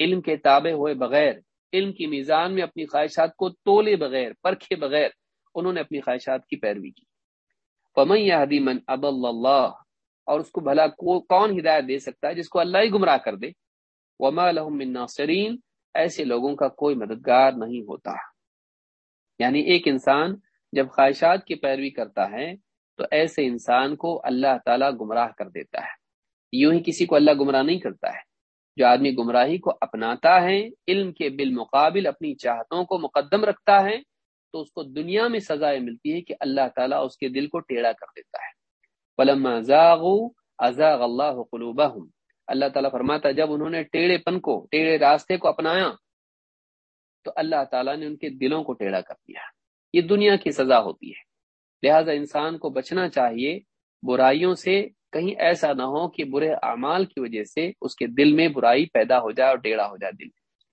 علم کے تابع ہوئے بغیر، علم کی میزان میں اپنی خواہشات کو تولے بغیر، پرکھے بغیر انہوں نے اپنی خواہشات کی پیروی کی۔ فمن یہدی من اب اللہ اور اس کو بھلا کون ہدایت دے سکتا ہے جس کو اللہ ہی گمراہ کر دے؟ وما لهم من ناصرین ایسے لوگوں کا کوئی مددگار نہیں ہوتا۔ یعنی ایک انسان جب خواہشات کی پیروی کرتا ہے، تو ایسے انسان کو اللہ تعالیٰ گمراہ کر دیتا ہے۔ یوں ہی کسی کو اللہ گمراہ نہیں کرتا ہے۔ جو آدمی گمراہی کو اپناتا ہے، علم کے بالمقابل اپنی چاہتوں کو مقدم رکھتا ہے، تو اس کو دنیا میں سزائیں ملتی ہے کہ اللہ تعالیٰ اس کے دل کو ٹیڑھا کر دیتا ہے۔ ازاغ اللہ قلوبہم اللہ تعالیٰ فرماتا جب انہوں نے ٹیڑھے پن کو، ٹیڑھے راستے کو اپنایا، تو اللہ تعالیٰ نے ان کے دلوں کو ٹیڑھا کر دیا۔ یہ دنیا کی سزا ہوتی ہے۔ لہذا انسان کو بچنا چاہیے برائیوں سے۔ کہیں ایسا نہ ہو کہ برے اعمال کی وجہ سے اس کے دل میں برائی پیدا ہو جائے اور ٹیڑھا ہو جائے دل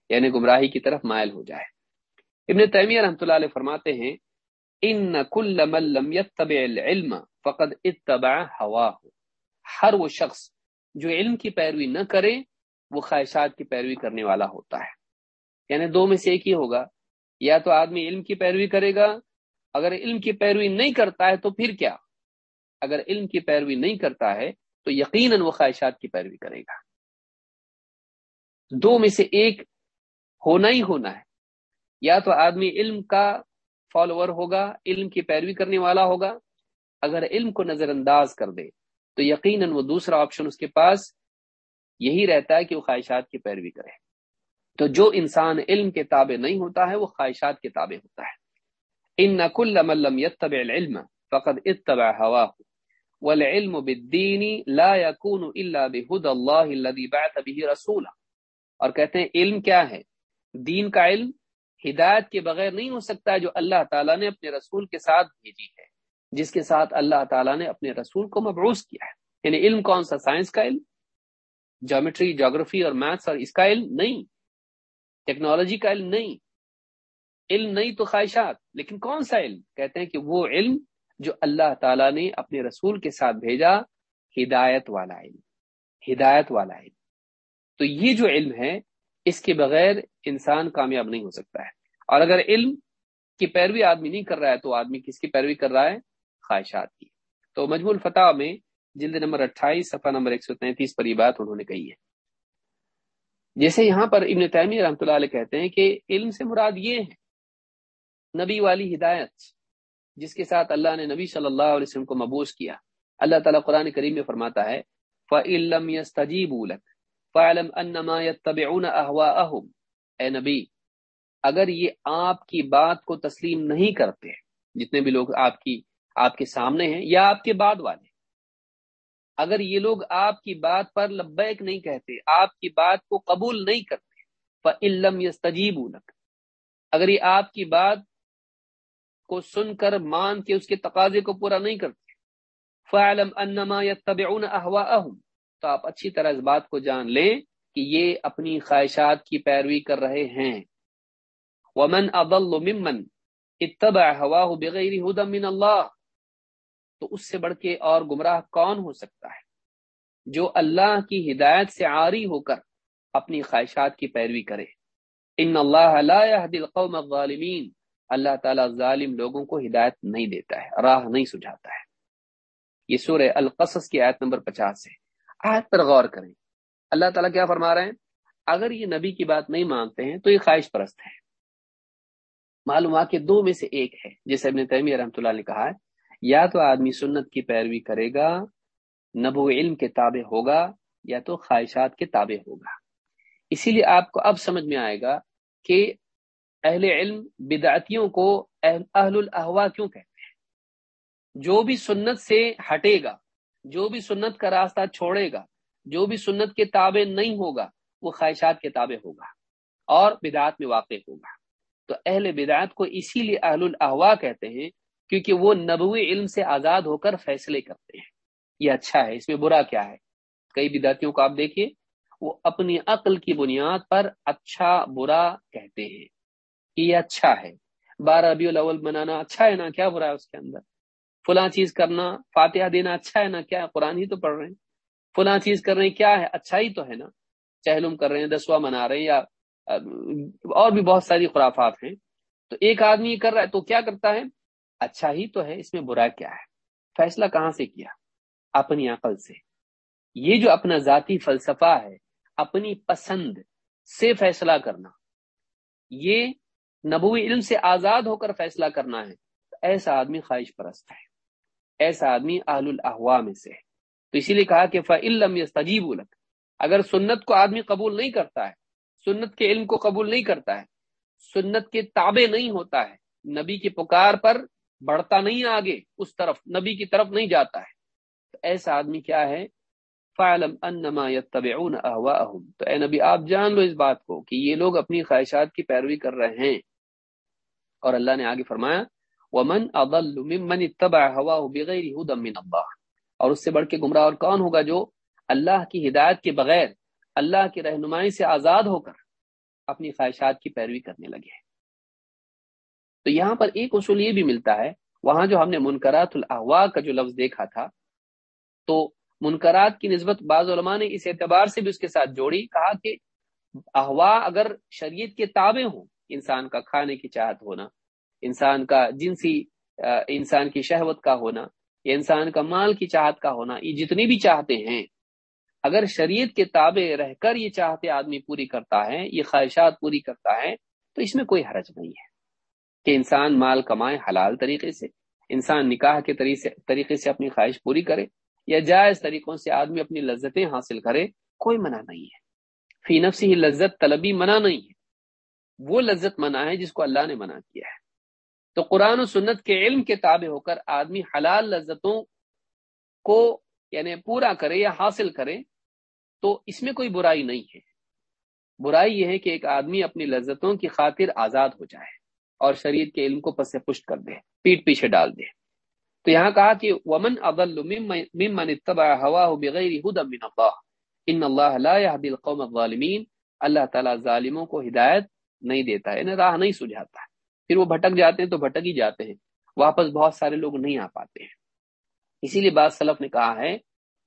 یعنی گمراہی کی طرف مائل ہو جائے۔ ابن تیمیہ رحمۃ اللہ علیہ فرماتے ہیں، ان کل من لم العلم فقد اتبع ہوا ہو ہر وہ شخص جو علم کی پیروی نہ کرے، وہ خواہشات کی پیروی کرنے والا ہوتا ہے۔ یعنی دو میں سے ایک ہی ہوگا۔ یا تو آدمی علم کی پیروی کرے گا، اگر علم کی پیروی نہیں کرتا ہے تو پھر کیا؟ اگر علم کی پیروی نہیں کرتا ہے تو یقیناً وہ خواہشات کی پیروی کرے گا۔ دو میں سے ایک ہونا ہی ہونا ہے۔ یا تو آدمی علم کا فالوور ہوگا، علم کی پیروی کرنے والا ہوگا اگر علم کو نظر انداز کر دے تو یقیناً وہ دوسرا آپشن اس کے پاس یہی رہتا ہے کہ وہ خواہشات کی پیروی کرے۔ تو جو انسان علم کے تابع نہیں ہوتا ہے، وہ خواہشات کے تابع ہوتا ہے۔ ان نقل ملم يتبع العلم فقد اتبع هواه والعلم بالدين لا يكون الا بهدى الله الذي بعث به رسولا۔ اور کہتے ہیں، علم کیا ہے؟ دین کا علم ہدایت کے بغیر نہیں ہو سکتا جو اللہ تعالیٰ نے اپنے رسول کے ساتھ بھیجی ہے۔ جس کے ساتھ اللہ تعالیٰ نے اپنے رسول کو مبعوث کیا ہے۔ یعنی علم کون سا؟ سائنس کا علم۔ جیومیٹری جاگرفی اور میتھس اور اس کا علم نہیں۔ ٹیکنالوجی کا علم نہیں۔ علم نہیں تو خواہشات۔ لیکن کون سا علم؟ کہتے ہیں کہ وہ علم جو اللہ تعالیٰ نے اپنے رسول کے ساتھ بھیجا، ہدایت والا علم۔ ہدایت والا علم۔ تو یہ جو علم ہے، اس کے بغیر انسان کامیاب نہیں ہو سکتا ہے۔ اور اگر علم کی پیروی آدمی نہیں کر رہا ہے، تو آدمی کس کی پیروی کر رہا ہے؟ خواہشات کی۔ تو مجموع الفتح میں جلد نمبر اٹھائیس، صفحہ نمبر ایک سو تینتیس پر یہ بات انہوں نے کہی ہے۔ جیسے یہاں پر ابن تعمی رحمۃ اللہ علیہ کہتے ہیں کہ علم سے مراد یہ ہے، نبی والی ہدایت، جس کے ساتھ اللہ نے نبی صلی اللہ علیہ وسلم کو مبوس کیا۔ اللہ تعالیٰ قرآن کریم میں فرماتا ہے فعلم یستجیب فعلم انما يتبعون اهواءهم اے نبی، اگر یہ آپ کی بات کو تسلیم نہیں کرتے، جتنے بھی لوگ آپ کی آپ کے سامنے ہیں یا آپ کے بعد والے اگر یہ لوگ آپ کی بات پر لبیک نہیں کہتے، آپ کی بات کو قبول نہیں کرتے فعلم یستجیب اگر یہ آپ کی بات کو سن کر، مان کے اس کے تقاضے کو پورا نہیں کرتے فعلم انما يتبعون اهواءهم تو آپ اچھی طرح اس بات کو جان لیں کہ یہ اپنی خواہشات کی پیروی کر رہے ہیں۔ ومن اضل ممن اتبع هواه بغیر هدى من اللہ تو اس سے بڑھ کے اور گمراہ کون ہو سکتا ہے؟ جو اللہ کی ہدایت سے عاری ہو کر اپنی خواہشات کی پیروی کرے۔ ان اللہ لا يهدي القوم الظالمین۔ اللہ تعالی ظالم لوگوں کو ہدایت نہیں دیتا ہے، راہ نہیں سجھاتا ہے۔ یہ سورہ القصص کی آیت نمبر پچاس ہے۔ آیت پر غور کریں۔ اللہ تعالیٰ کیا فرما رہے ہیں؟ اگر یہ نبی کی بات نہیں مانتے ہیں تو یہ خواہش پرست ہے معلوم ہوا کہ دو میں سے ایک ہے، جیسے ابن تیمیہ رحمۃ اللہ نے کہا ہے یا تو آدمی سنت کی پیروی کرے گا، نبو علم کے تابع ہوگا، یا تو خواہشات کے تابع ہوگا۔ اسی لیے آپ کو اب سمجھ میں آئے گا کہ اہل علم بدعتیوں کو اہل الاحوا کیوں کہتے ہیں؟ جو بھی سنت سے ہٹے گا، جو بھی سنت کا راستہ چھوڑے گا، جو بھی سنت کے تابع نہیں ہوگا، وہ خواہشات کے تابع ہوگا اور بدعات میں واقع ہوگا۔ تو اہل بدعات کو اسی لیے اہل الاحوا کہتے ہیں کیونکہ وہ نبوی علم سے آزاد ہو کر فیصلے کرتے ہیں۔ یہ اچھا ہے، اس میں برا کیا ہے؟ کئی بدعتیوں کو آپ دیکھیے، وہ اپنی عقل کی بنیاد پر اچھا برا کہتے ہیں یہ اچھا ہے۔ بارہ ربیع الاول منانا اچھا ہے نا کیا برا ہے اس کے اندر؟ فلاں چیز کرنا، فاتحہ دینا اچھا ہے نا کیا قرآن ہی تو پڑھ رہے ہیں۔ فلاں چیز کر رہے ہیں، کیا ہے؟ اچھا ہی تو ہے نا۔ چہلم کر رہے ہیں، دسواں منا رہے ہیں یا اور بھی بہت ساری خرافات ہیں۔ تو ایک آدمی کر رہا ہے تو کیا کرتا ہے؟ اچھا ہی تو ہے، اس میں برا کیا ہے؟ فیصلہ کہاں سے کیا؟ اپنی عقل سے۔ یہ جو اپنا ذاتی فلسفہ ہے، اپنی پسند سے فیصلہ کرنا۔ یہ نبوی علم سے آزاد ہو کر فیصلہ کرنا ہے۔ ایسا آدمی خواہش پرست ہے۔ ایسا آدمی اہل الاحوا میں سے ہے۔ تو اسی لیے کہا کہ فعلم تجیب الک اگر سنت کو آدمی قبول نہیں کرتا ہے، سنت کے علم کو قبول نہیں کرتا ہے، سنت کے تابع نہیں ہوتا ہے، نبی کی پکار پر بڑھتا نہیں آگے، اس طرف، نبی کی طرف نہیں جاتا ہے۔ تو ایسا آدمی کیا ہے؟ فعلم انما يتبعون اهواءهم تو اے نبی، آپ جان لو اس بات کو کہ یہ لوگ اپنی خواہشات کی پیروی کر رہے ہیں۔ اور اللہ نے آگے فرمایا، ومن اضل ممن اتبع هواه بغیر هدى من الله۔ اور اس سے بڑھ کے گمراہ اور کون ہوگا جو اللہ کی ہدایت کے بغیر اللہ کی رہنمائی سے آزاد ہو کر اپنی خواہشات کی پیروی کرنے لگے۔ تو یہاں پر ایک اصول یہ بھی ملتا ہے، وہاں جو ہم نے منکرات الاحوا کا جو لفظ دیکھا تھا، تو منکرات کی نسبت بعض علماء نے اس اعتبار سے بھی اس کے ساتھ جوڑی، کہا کہ احوا اگر شریعت کے تابع ہوں، انسان کا کھانے کی چاہت ہونا، انسان کا جنسی انسان کی شہوت کا ہونا، یا انسان کا مال کی چاہت کا ہونا، یہ جتنی بھی چاہتے ہیں، اگر شریعت کے تابع رہ کر یہ چاہتے آدمی پوری کرتا ہے، یہ خواہشات پوری کرتا ہے، تو اس میں کوئی حرج نہیں ہے۔ کہ انسان مال کمائے حلال طریقے سے، انسان نکاح کے طریقے سے اپنی خواہش پوری کرے، یا جائز طریقوں سے آدمی اپنی لذتیں حاصل کرے، کوئی منع نہیں ہے۔ فی نفسی ہی لذت طلبی منع نہیں ہے۔ وہ لذت منع ہے جس کو اللہ نے منع کیا ہے۔ تو قرآن و سنت کے علم کے تابع ہو کر آدمی حلال لذتوں کو یعنی پورا کرے یا حاصل کرے، تو اس میں کوئی برائی نہیں ہے۔ برائی یہ ہے کہ ایک آدمی اپنی لذتوں کی خاطر آزاد ہو جائے۔ اور شریر کے علم کو پس پشت کر دے پیٹ پیچھے ڈال دے۔ تو یہاں کہا کہ ومن اضل ممن اتبع هواه بغیر هدى من الله ان الله لا يهدي القوم الظالمين۔ اللہ تعالی ظالموں کو ہدایت نہیں دیتا ہے، انہیں راہ نہیں سجھاتا ہے پھر وہ بھٹک جاتے ہیں تو بھٹک ہی جاتے ہیں، واپس بہت سارے لوگ نہیں آ پاتے ہیں۔ اسی لیے بعض سلف نے کہا ہے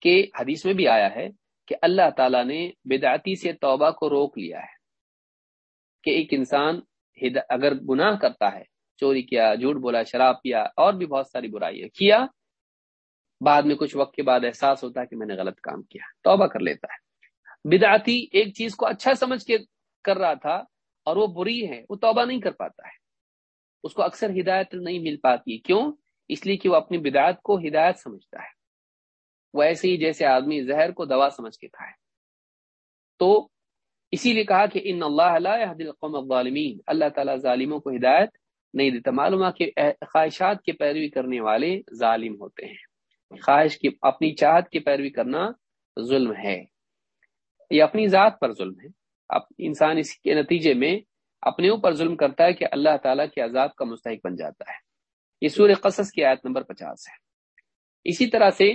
کہ حدیث میں بھی آیا ہے کہ اللہ تعالیٰ نے بدعتی سے توبہ کو روک لیا ہے کہ ایک انسان اگر گناہ کرتا ہے، چوری کیا، جھوٹ بولا، شراب پیا، اور بھی بہت ساری برائی کیا، بعد میں کچھ وقت کے بعد احساس ہوتا ہے کہ میں نے غلط کام کیا، توبہ کر لیتا ہے۔ بدعتی ایک چیز کو اچھا سمجھ کے کر رہا تھا اور وہ بری ہے، وہ توبہ نہیں کر پاتا ہے۔ اس کو اکثر ہدایت نہیں مل پاتی۔ کیوں؟ اس لیے کہ وہ اپنی بدعت کو ہدایت سمجھتا ہے۔ وہ ایسے ہی جیسے آدمی زہر کو دوا سمجھ کے کھائے۔ تو اسی لیے کہا کہ ان اللہ القوم الظالمین، اللہ تعالیٰ ظالموں کو ہدایت نہیں دیتا، معلوم ہے کہ خواہشات کی پیروی کرنے والے ظالم ہوتے ہیں۔ خواہش کی، اپنی چاہت کی پیروی کرنا ظلم ہے۔ یہ اپنی ذات پر ظلم ہے۔ انسان اس کے نتیجے میں اپنے اوپر ظلم کرتا ہے کہ اللہ تعالیٰ کے عذاب کا مستحق بن جاتا ہے۔ یہ سورہ قصص کی آیت نمبر پچاس ہے۔ اسی طرح سے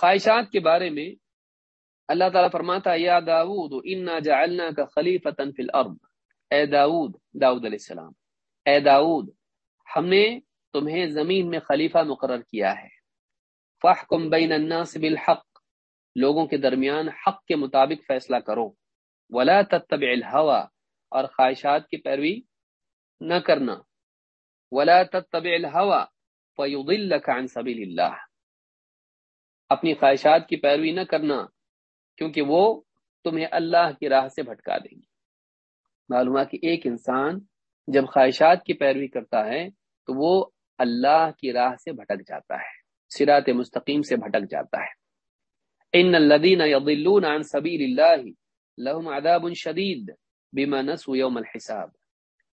خواہشات کے بارے میں اللہ تعالیٰ فرماتا یا داود انا جعلنا کا خلیفۃ فی الارض اے داود داود علیہ السلام، اے داود ہم نے تمہیں زمین میں خلیفہ مقرر کیا ہے۔ فحکم بین الناس بالحق، لوگوں کے درمیان حق کے مطابق فیصلہ کرو۔ ولا تتبع الهوى، اور خواہشات کی پیروی نہ کرنا۔ ولا تتبع الهوى، فيضلك عن سبيل الله۔ اپنی خواہشات کی پیروی نہ کرنا۔ کیونکہ وہ تمہیں اللہ کی راہ سے بھٹکا دیں گی معلوم ہے کہ ایک انسان جب خواہشات کی پیروی کرتا ہے تو وہ اللہ کی راہ سے بھٹک جاتا ہے سرات مستقیم سے بھٹک جاتا ہے۔ ان الذين يضلون عن سبيل الله لهم عذاب شديد بما نسوا يوم الحساب۔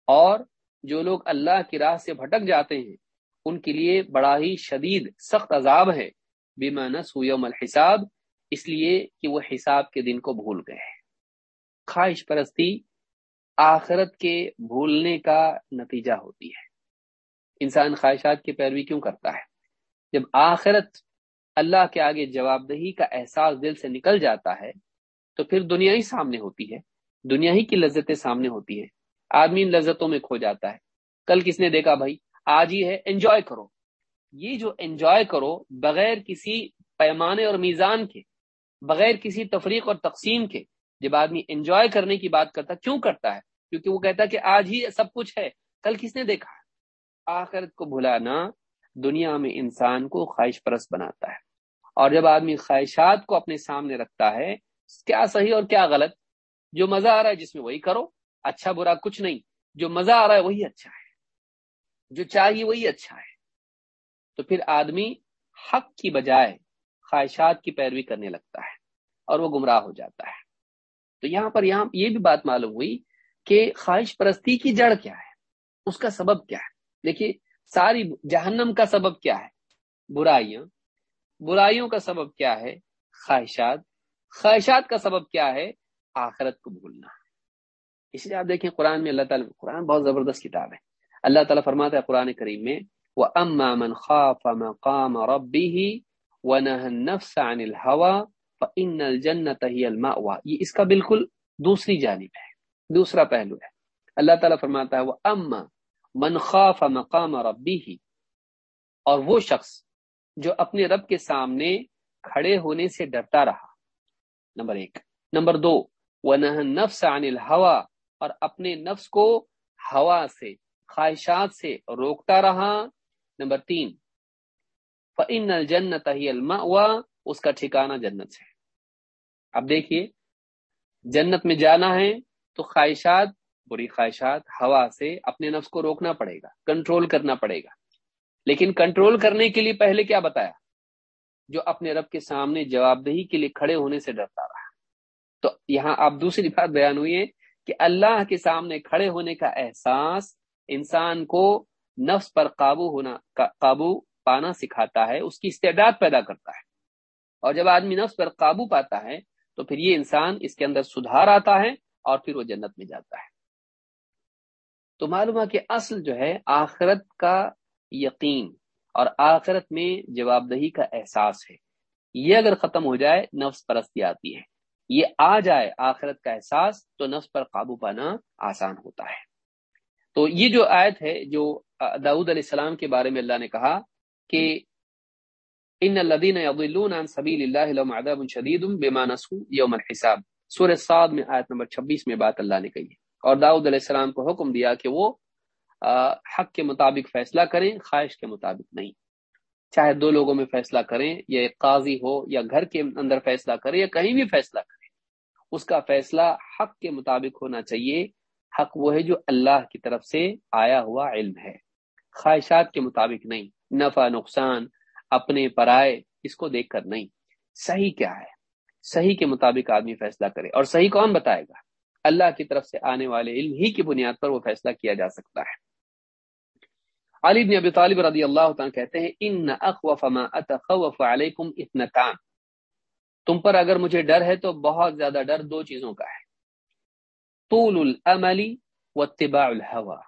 اور جو لوگ اللہ کی راہ سے بھٹک جاتے ہیں، ان کے لیے بڑا ہی شدید، سخت عذاب ہے۔ بما نسوا يوم الحساب اس لیے کہ وہ حساب کے دن کو بھول گئے۔ خواہش پرستی، آخرت کے بھولنے کا نتیجہ ہوتی ہے۔ انسان خواہشات کی پیروی کیوں کرتا ہے؟ جب آخرت اللہ کے آگے جواب دہی کا احساس دل سے نکل جاتا ہے، تو پھر دنیا ہی سامنے ہوتی ہے۔ دنیا ہی کی لذتیں سامنے ہوتی ہیں۔ آدمی ان لذتوں میں کھو جاتا ہے۔ کل کس نے دیکھا بھائی؟ آج ہی ہے انجوائے کرو۔ یہ جو انجوائے کرو، بغیر کسی پیمانے اور میزان کے بغیر کسی تفریق اور تقسیم کے جب آدمی انجوائے کرنے کی بات کرتا کیوں کرتا ہے؟ کیونکہ وہ کہتا ہے کہ آج ہی سب کچھ ہے، کل کس نے دیکھا آخرت کو بھلانا دنیا میں انسان کو خواہش پرست بناتا ہے۔ اور جب آدمی خواہشات کو اپنے سامنے رکھتا ہے، کیا صحیح اور کیا غلط؟ جو مزہ آ رہا ہے جس میں وہی کرو اچھا برا کچھ نہیں، جو مزہ آ رہا ہے وہی اچھا ہے، جو چاہیے وہی اچھا ہے۔ تو پھر آدمی حق کی بجائے خواہشات کی پیروی کرنے لگتا ہے اور وہ گمراہ ہو جاتا ہے۔ تو یہاں پر یہاں یہ بھی بات معلوم ہوئی کہ خواہش پرستی کی جڑ کیا ہے؟ اس کا سبب کیا ہے؟ دیکھیے، ساری جہنم کا سبب کیا ہے؟ برائیاں۔ برائیوں کا سبب کیا ہے؟ خواہشات۔ خواہشات کا سبب کیا ہے؟ آخرت کو بھولنا۔ اس لیے آپ دیکھیں، قرآن میں اللہ تعالیٰ، قرآن بہت زبردست کتاب ہے۔ اللہ تعالیٰ فرماتا ہے قرآن کریم میں وہ اما من خاف مقام ربی و نفس عن الهوى فان الجنت هي المأوى. یہ اس کا بالکل دوسری جانب ہے، دوسرا پہلو ہے۔ اللہ تعالیٰ فرماتا ہے وہ اما من خاف مقام ربی اور وہ شخص جو اپنے رب کے سامنے کھڑے ہونے سے ڈرتا رہا۔ نمبر ایک۔ نمبر دو وہ نفس عن الهوى، اور اپنے نفس کو ہوا سے، خواہشات سے روکتا رہا۔ نمبر تین فن الجنت الماء اس کا ٹھکانہ جنت سے۔ اب دیکھیے، جنت میں جانا ہے تو خواہشات، بری خواہشات، ہوا سے اپنے نفس کو روکنا پڑے گا، کنٹرول کرنا پڑے گا۔ لیکن کنٹرول کرنے کے لیے پہلے کیا بتایا؟ جو اپنے رب کے سامنے جواب دہی کے لیے کھڑے ہونے سے ڈرتا رہا۔ تو یہاں آپ دوسری بات بیان ہوئی ہے کہ اللہ کے سامنے کھڑے ہونے کا احساس انسان کو نفس پر قابو ہونا، قابو پانا سکھاتا ہے، اس کی استعداد پیدا کرتا ہے۔ اور جب آدمی نفس پر قابو پاتا ہے، تو پھر یہ انسان اس کے اندر سدھار آتا ہے اور پھر وہ جنت میں جاتا ہے۔ تو معلوم ہے کہ اصل جو ہے، آخرت کا یقین اور آخرت میں جواب دہی کا احساس ہے۔ یہ اگر ختم ہو جائے، نفس پرستی آتی ہے۔ یہ آ جائے آخرت کا احساس، تو نفس پر قابو پانا آسان ہوتا ہے۔ تو یہ جو آیت ہے، جو داود علیہ السلام کے بارے میں اللہ نے کہا کہ ان الذين يضلون عن سبيل الله لهم عذاب شديد بما نسوا يوم الحساب۔ سورہ صاد میں آیت نمبر 26 میں بات اللہ نے کہی ہے۔ اور داؤد علیہ السلام کو حکم دیا کہ وہ حق کے مطابق فیصلہ کریں، خواہش کے مطابق نہیں۔ چاہے دو لوگوں میں فیصلہ کریں، یا ایک قاضی ہو، یا گھر کے اندر فیصلہ کریں، یا کہیں بھی فیصلہ کریں، اس کا فیصلہ حق کے مطابق ہونا چاہیے۔ حق وہ ہے جو اللہ کی طرف سے آیا ہوا علم ہے۔ خواہشات کے مطابق نہیں۔ نفع، نقصان، اپنے پرائے، اس کو دیکھ کر نہیں۔ صحیح کیا ہے؟ صحیح کے مطابق آدمی فیصلہ کرے۔ اور صحیح کون بتائے گا؟ اللہ کی طرف سے آنے والے علم ہی کی بنیاد پر وہ فیصلہ کیا جا سکتا ہے۔ علی بن ابی طالب رضی اللہ تعالیٰ کہتے ہیں، ان اخوف ما اتخوف علیکم اثنتان تم پر اگر مجھے ڈر ہے تو بہت زیادہ ڈر دو چیزوں کا ہے۔ طول الامل واتباع الهوى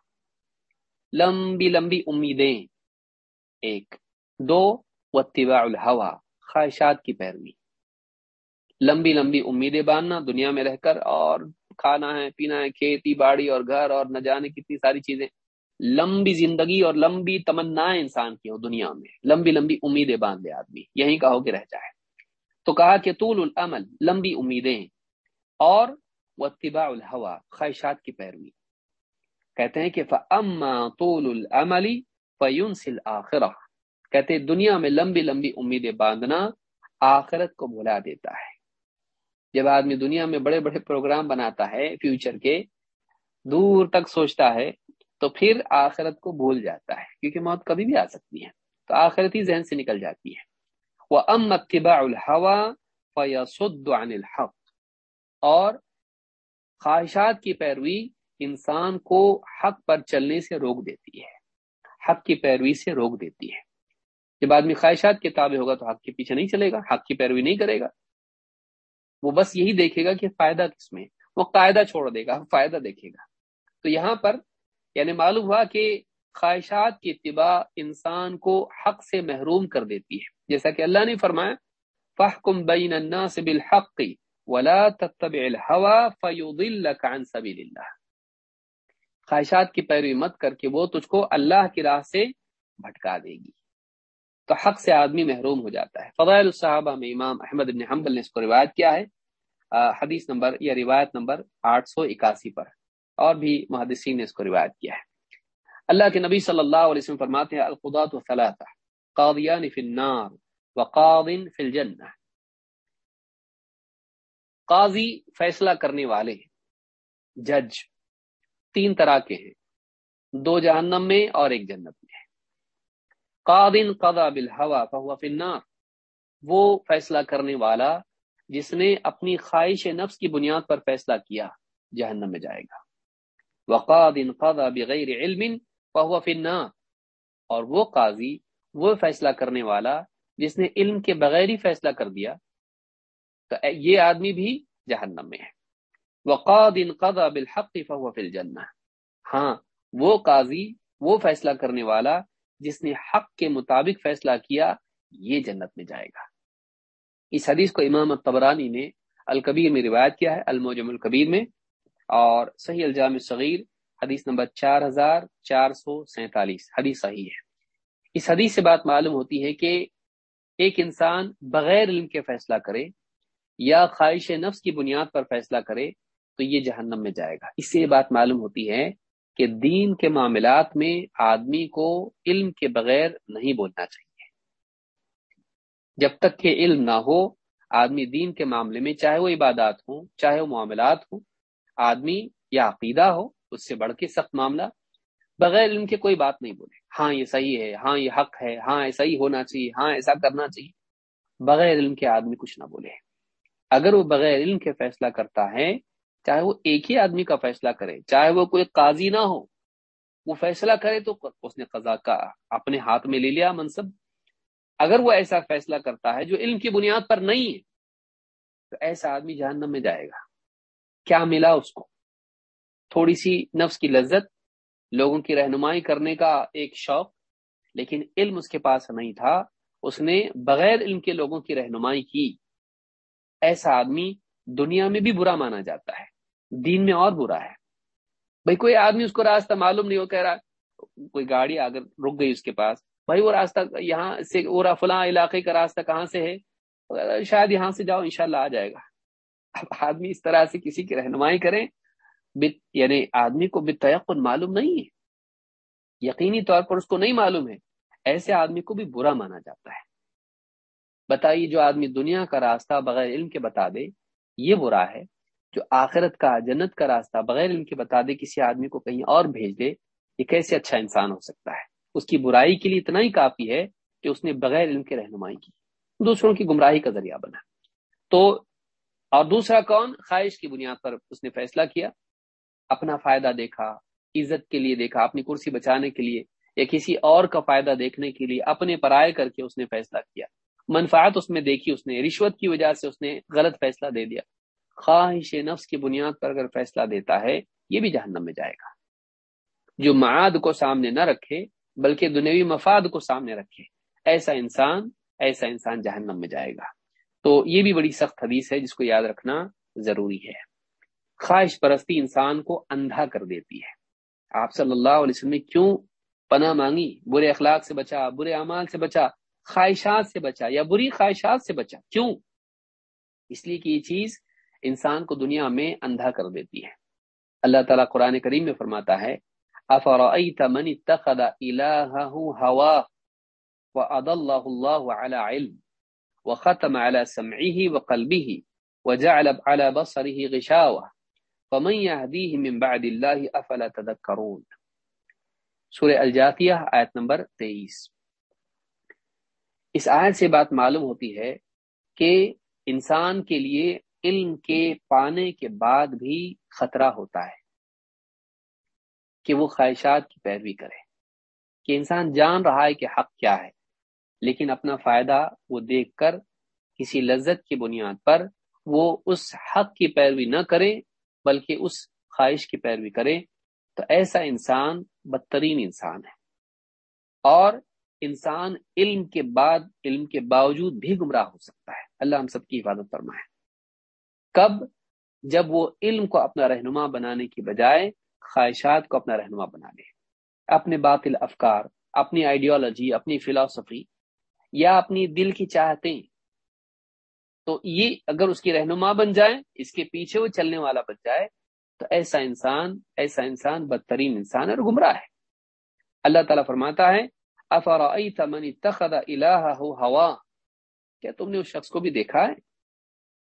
لمبی لمبی امیدیں۔ ایک، دو، واتباع الهوى خواہشات کی پیروی۔ لمبی لمبی امیدیں باندھنا، دنیا میں رہ کر اور کھانا ہے، پینا ہے، کھیتی باڑی اور گھر اور نہ جانے کتنی ساری چیزیں۔ لمبی زندگی اور لمبی تمنا انسان کی ہو دنیا میں۔ لمبی لمبی امیدیں باندھ دے آدمی۔ یہیں کہو کہ رہ جائے۔ تو کہا کہ طول العمل، لمبی امیدیں۔ اور واتباع الهوى خواہشات کی پیروی۔ کہتے ہیں کہ فاما طول العمل فينسي الاخره کہتے دنیا میں لمبی لمبی امیدیں باندھنا آخرت کو بھلا دیتا ہے۔ جب آدمی دنیا میں بڑے بڑے پروگرام بناتا ہے فیوچر کے، دور تک سوچتا ہے، تو پھر آخرت کو بھول جاتا ہے، کیونکہ موت کبھی بھی آ سکتی ہے۔ تو آخرت ہی ذہن سے نکل جاتی ہے۔ وہ ام اتباع الحوا فیصد عن الحق۔ اور خواہشات کی پیروی انسان کو حق پر چلنے سے روک دیتی ہے۔ حق کی پیروی سے روک دیتی ہے۔ جب آدمی خواہشات کے تابع ہوگا تو حق کے پیچھے نہیں چلے گا، حق کی پیروی نہیں کرے گا۔ وہ بس یہی دیکھے گا کہ فائدہ کس میں وہ قاعدہ چھوڑ دے گا، فائدہ دیکھے گا۔ تو یہاں پر یعنی معلوم ہوا کہ خواہشات کی اتباع انسان کو حق سے محروم کر دیتی ہے۔ جیسا کہ اللہ نے فرمایا فحکم بین الناس بالحق ولا تتبع الهوى فيضلك عن سبيل الله خواہشات کی پیروی مت کر کے وہ تجھ کو اللہ کی راہ سے بھٹکا دے گی۔ تو حق سے آدمی محروم ہو جاتا ہے۔ فضائل الصحابہ میں امام احمد بن حنبل نے اس کو روایت کیا ہے۔ حدیث نمبر یا روایت نمبر آٹھ سو اکاسی پر۔ اور بھی محدثین نے اس کو روایت کیا ہے۔ اللہ کے نبی صلی اللہ علیہ وسلم فرماتے ہیں القدات و ثلاثہ قاضیان فی النار و وقاض فی الجنہ۔ قاضی فیصلہ کرنے والے، جج تین طرح کے ہیں۔ دو جہنم میں اور ایک جنت میں۔ قادن قضا بالہوا فہو فی النار۔ وہ فیصلہ کرنے والا جس نے اپنی خواہش نفس کی بنیاد پر فیصلہ کیا، جہنم میں جائے گا۔ وقاد بغیر علم فنا اور وہ قاضی، وہ فیصلہ کرنے والا جس نے علم کے بغیر ہی فیصلہ کر دیا، تو یہ آدمی بھی جہنم میں ہے۔ وقاد قضا بالحق فهو في الجنہ ہاں وہ قاضی، وہ فیصلہ کرنے والا جس نے حق کے مطابق فیصلہ کیا، یہ جنت میں جائے گا۔ اس حدیث کو امام الطبرانی نے الکبیر میں روایت کیا ہے، الموجم الکبیر میں، اور صحیح الجام صغیر حدیث نمبر چار ہزار چار سو سینتالیس۔ حدیث صحیح ہے۔ اس حدیث سے بات معلوم ہوتی ہے کہ ایک انسان بغیر علم کے فیصلہ کرے یا خواہش نفس کی بنیاد پر فیصلہ کرے تو یہ جہنم میں جائے گا۔ اس سے یہ بات معلوم ہوتی ہے کہ دین کے معاملات میں آدمی کو علم کے بغیر نہیں بولنا چاہیے۔ جب تک کہ علم نہ ہو آدمی دین کے معاملے میں چاہے وہ عبادات ہوں چاہے وہ معاملات ہوں آدمی یا عقیدہ ہو اس سے بڑھ کے سخت معاملہ بغیر علم کے کوئی بات نہیں بولے۔ ہاں یہ صحیح ہے ہاں یہ حق ہے ہاں ایسا ہی ہونا چاہیے ہاں ایسا کرنا چاہیے۔ بغیر علم کے آدمی کچھ نہ بولے۔ اگر وہ بغیر علم کے فیصلہ کرتا ہے چاہے وہ ایک ہی آدمی کا فیصلہ کرے، چاہے وہ کوئی قاضی نہ ہو، وہ فیصلہ کرے تو اس نے قضا کا اپنے ہاتھ میں لے لیا منصب۔ اگر وہ ایسا فیصلہ کرتا ہے جو علم کی بنیاد پر نہیں ہے، تو ایسا آدمی جہنم میں جائے گا۔ کیا ملا اس کو؟ تھوڑی سی نفس کی لذت، لوگوں کی رہنمائی کرنے کا ایک شوق، لیکن علم اس کے پاس نہیں تھا۔ اس نے بغیر علم کے لوگوں کی رہنمائی کی۔ ایسا آدمی دنیا میں بھی برا مانا جاتا ہے۔ دین میں اور برا ہے۔ بھائی، کوئی آدمی اس کو راستہ معلوم نہیں ہو، کہہ رہا کوئی گاڑی اگر رک گئی اس کے پاس، بھائی وہ راستہ یہاں سے وہ فلاں علاقے کا راستہ کہاں سے ہے؟ شاید یہاں سے جاؤ، انشاءاللہ آ جائے گا۔ اب آدمی اس طرح سے کسی کی رہنمائی کریں یعنی آدمی کو بتعقن معلوم نہیں ہے۔ یقینی طور پر اس کو نہیں معلوم ہے۔ ایسے آدمی کو بھی برا مانا جاتا ہے۔ بتائیے، جو آدمی دنیا کا راستہ بغیر علم کے بتا دے، یہ برا ہے؟ جو آخرت کا، جنت کا راستہ بغیر علم کے بتا دے کسی آدمی کو کہیں اور بھیج دے، یہ کیسے اچھا انسان ہو سکتا ہے؟ اس کی برائی کے لیے اتنا ہی کافی ہے کہ اس نے بغیر علم کے رہنمائی کی، دوسروں کی گمراہی کا ذریعہ بنا۔ تو، اور دوسرا کون؟ خواہش کی بنیاد پر اس نے فیصلہ کیا، اپنا فائدہ دیکھا، عزت کے لیے دیکھا، اپنی کرسی بچانے کے لیے، یا کسی اور کا فائدہ دیکھنے کے لیے اپنے پرائے کر کے اس نے فیصلہ کیا۔ منفعت اس میں دیکھی اس نے، رشوت کی وجہ سے اس نے غلط فیصلہ دے دیا۔ خواہش نفس کی بنیاد پر اگر فیصلہ دیتا ہے، یہ بھی جہنم میں جائے گا۔ جو معاد کو سامنے نہ رکھے، بلکہ دنیوی مفاد کو سامنے رکھے، ایسا انسان ایسا انسان جہنم میں جائے گا۔ تو یہ بھی بڑی سخت حدیث ہے، جس کو یاد رکھنا ضروری ہے۔ خواہش پرستی انسان کو اندھا کر دیتی ہے۔ آپ صلی اللہ علیہ وسلم نے کیوں پناہ مانگی؟ برے اخلاق سے بچا، برے اعمال سے بچا، خواہشات سے بچا یا بری خواہشات سے بچا؟ کیوں؟ اس لیے کہ یہ چیز انسان کو دنیا میں اندھا کر دیتی ہے۔ اللہ تعالیٰ قرآن کریم میں فرماتا ہے افرأيت من اتخذ إلهه هواه وأضله الله على علم وختم على سمعه وقلبه وجعل على بصره غشاوة فمن يهديه من بعد الله أفلا تذكرون۔ سورہ الجاثیہ آیت نمبر تیئیس۔ اس آیت سے بات معلوم ہوتی ہے کہ انسان کے لیے علم کے پانے کے بعد بھی خطرہ ہوتا ہے کہ وہ خواہشات کی پیروی کرے۔ کہ انسان جان رہا ہے کہ حق کیا ہے، لیکن اپنا فائدہ وہ دیکھ کر کسی لذت کی بنیاد پر وہ اس حق کی پیروی نہ کرے، بلکہ اس خواہش کی پیروی کرے۔ تو ایسا انسان بدترین انسان ہے۔ اور انسان علم کے بعد، علم کے باوجود بھی گمراہ ہو سکتا ہے۔ اللہ ہم سب کی حفاظت فرمائے۔ کب جب وہ علم کو اپنا رہنما بنانے کی بجائے خواہشات کو اپنا رہنما بنا لے۔ اپنے باطل افکار، اپنی آئیڈیالوجی اپنی فلاسفی یا اپنی دل کی چاہتے تو یہ اگر اس کی رہنما بن جائے، اس کے پیچھے وہ چلنے والا بن جائے، تو ایسا انسان ایسا انسان بدترین انسان اور گمراہ ہے۔ اللہ تعالیٰ فرماتا ہے ہوا؟ کیا تم نے اس شخص کو بھی دیکھا ہے؟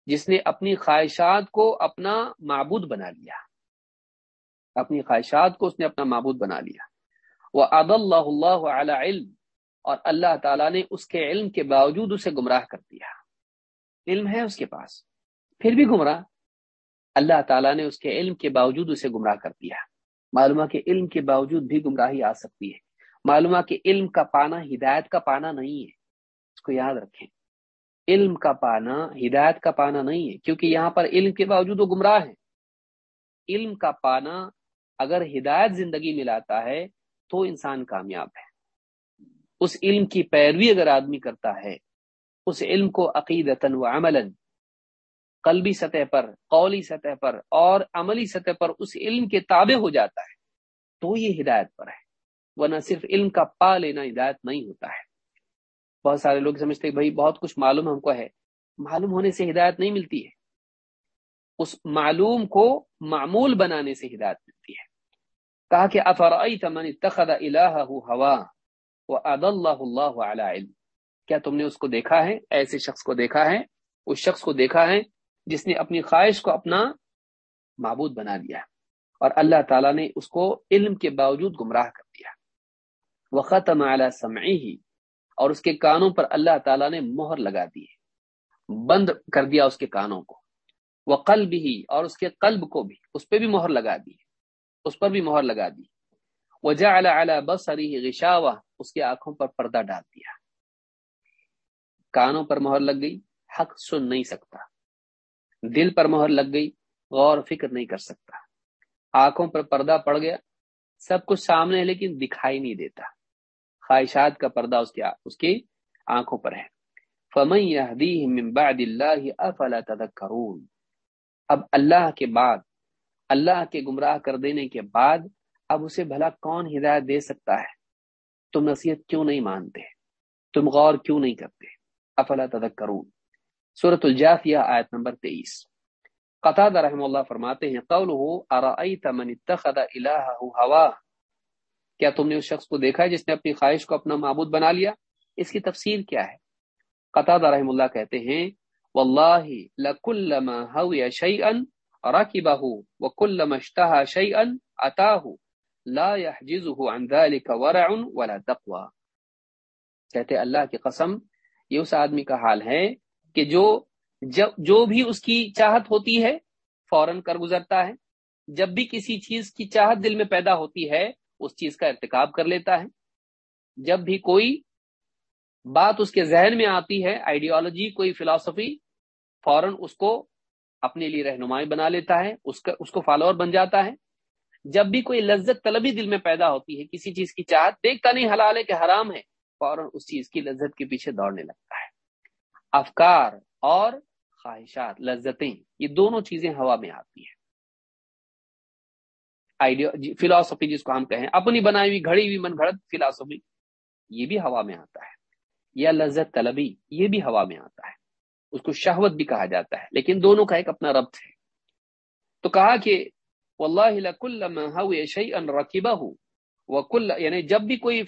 جس نے اپنی خواہشات کو اپنا معبود بنا لیا۔ اپنی خواہشات کو اس نے اپنا معبود بنا لیا۔ وہ عد اللہ اللہ علم۔ اور اللہ تعالیٰ نے اس کے علم کے باوجود اسے گمراہ کر دیا۔ علم ہے اس کے پاس۔ پھر بھی گمراہ۔ اللہ تعالیٰ نے اس کے علم کے باوجود اسے گمراہ کر دیا۔ معلومہ کے علم کے باوجود بھی گمراہی آ سکتی ہے۔ معلومہ کے علم کا پانا، ہدایت کا پانا نہیں ہے۔ اس کو یاد رکھیں۔ علم کا پانا، ہدایت کا پانا نہیں ہے، کیونکہ یہاں پر علم کے باوجود وہ گمراہ ہے علم کا پانا اگر ہدایت زندگی میں لاتا ہے، تو انسان کامیاب ہے۔ اس علم کی پیروی اگر آدمی کرتا ہے، اس علم کو عقیدتاً و عمل قلبی سطح پر، قولی سطح پر اور عملی سطح پر اس علم کے تابع ہو جاتا ہے، تو یہ ہدایت پر ہے۔ ورنہ صرف علم کا پا لینا ہدایت نہیں ہوتا ہے۔ بہت سارے لوگ سمجھتے بھائی بہت کچھ معلوم ہم کو ہے۔ معلوم ہونے سے ہدایت نہیں ملتی ہے۔ اس معلوم کو معمول بنانے سے ہدایت ملتی ہے۔ کہا کہ اتخذ ہوا اللہ اللہ علم۔ کیا تم نے اس کو دیکھا ہے؟ ایسے شخص کو دیکھا ہے؟ اس شخص کو دیکھا ہے جس نے اپنی خواہش کو اپنا معبود بنا دیا اور اللہ تعالیٰ نے اس کو علم کے باوجود گمراہ کر دیا۔ وہ ختم سمعی اور اس کے کانوں پر اللہ تعالیٰ نے مہر لگا دی بند کر دیا اس کے کانوں کو۔ وہ قلب ہی اور اس کے قلب کو بھی۔ اس پہ بھی مہر لگا دی۔ اس پر بھی مہر لگا دی۔ وہ جا بس غشاوہ۔ اس کی آنکھوں پر پردہ ڈال دیا۔ کانوں پر مہر لگ گئی۔ حق سن نہیں سکتا۔ دل پر مہر لگ گئی۔ غور فکر نہیں کر سکتا۔ آنکھوں پر پردہ پڑ گیا۔ سب کچھ سامنے ہے لیکن دکھائی نہیں دیتا۔ خواہشات کا پردہ اس کی اس کی آنکھوں پر ہے۔ فمن من بعد اللہ افلا تذکرون اب اللہ کے بعد، اللہ کے گمراہ کر دینے کے بعد اب اسے بھلا کون ہدایت دے سکتا ہے؟ تم نصیحت کیوں نہیں مانتے؟ تم غور کیوں نہیں کرتے؟ افلا تذکرون سورت الجافیہ آیت نمبر تیئیس۔ قطع رحم اللہ فرماتے ہیں قول من اتخذ الہہ ہوا کیا تم نے اس شخص کو دیکھا ہے جس نے اپنی خواہش کو اپنا معبود بنا لیا؟ اس کی تفصیل کیا ہے؟ قطع رحم اللہ کہتے ہیں، واللہ لکلما ہوی شیئا رکبہ وکلما اشتہا شیئا اتاہ لا يحجزه عن ذلك ورع ولا تقوى کہتے اللہ کی قسم، یہ اس آدمی کا حال ہے کہ جو جو بھی اس کی چاہت ہوتی ہے، فوراً کر گزرتا ہے۔ جب بھی کسی چیز کی چاہت دل میں پیدا ہوتی ہے اس چیز کا ارتکاب کر لیتا ہے۔ جب بھی کوئی بات اس کے ذہن میں آتی ہے آئیڈیالوجی کوئی فلاسفی فوراً اس کو اپنے لیے رہنمائی بنا لیتا ہے، اس کا، اس کو فالوور بن جاتا ہے۔ جب بھی کوئی لذت طلبی دل میں پیدا ہوتی ہے، کسی چیز کی چاہت دیکھتا نہیں، حلال ہے کہ حرام ہے، فوراً اس چیز کی لذت کے پیچھے دوڑنے لگتا ہے۔ افکار اور خواہشات، لذتیں، یہ دونوں چیزیں ہوا میں آتی ہیں۔ آئیڈیا فلاسفی جی، جس کو ہم کہیں، اپنی بنائی ہوئی، گھڑی ہوئی، من گھڑت فلاسفی یہ بھی ہوا میں آتا ہے۔ یا لذت طلبی، یہ بھی ہوا میں آتا ہے۔ اس کو شہوت بھی کہا جاتا ہے۔ لیکن دونوں کا ایک اپنا ربط ہے۔ تو کہا کہ یعنی جب بھی کوئی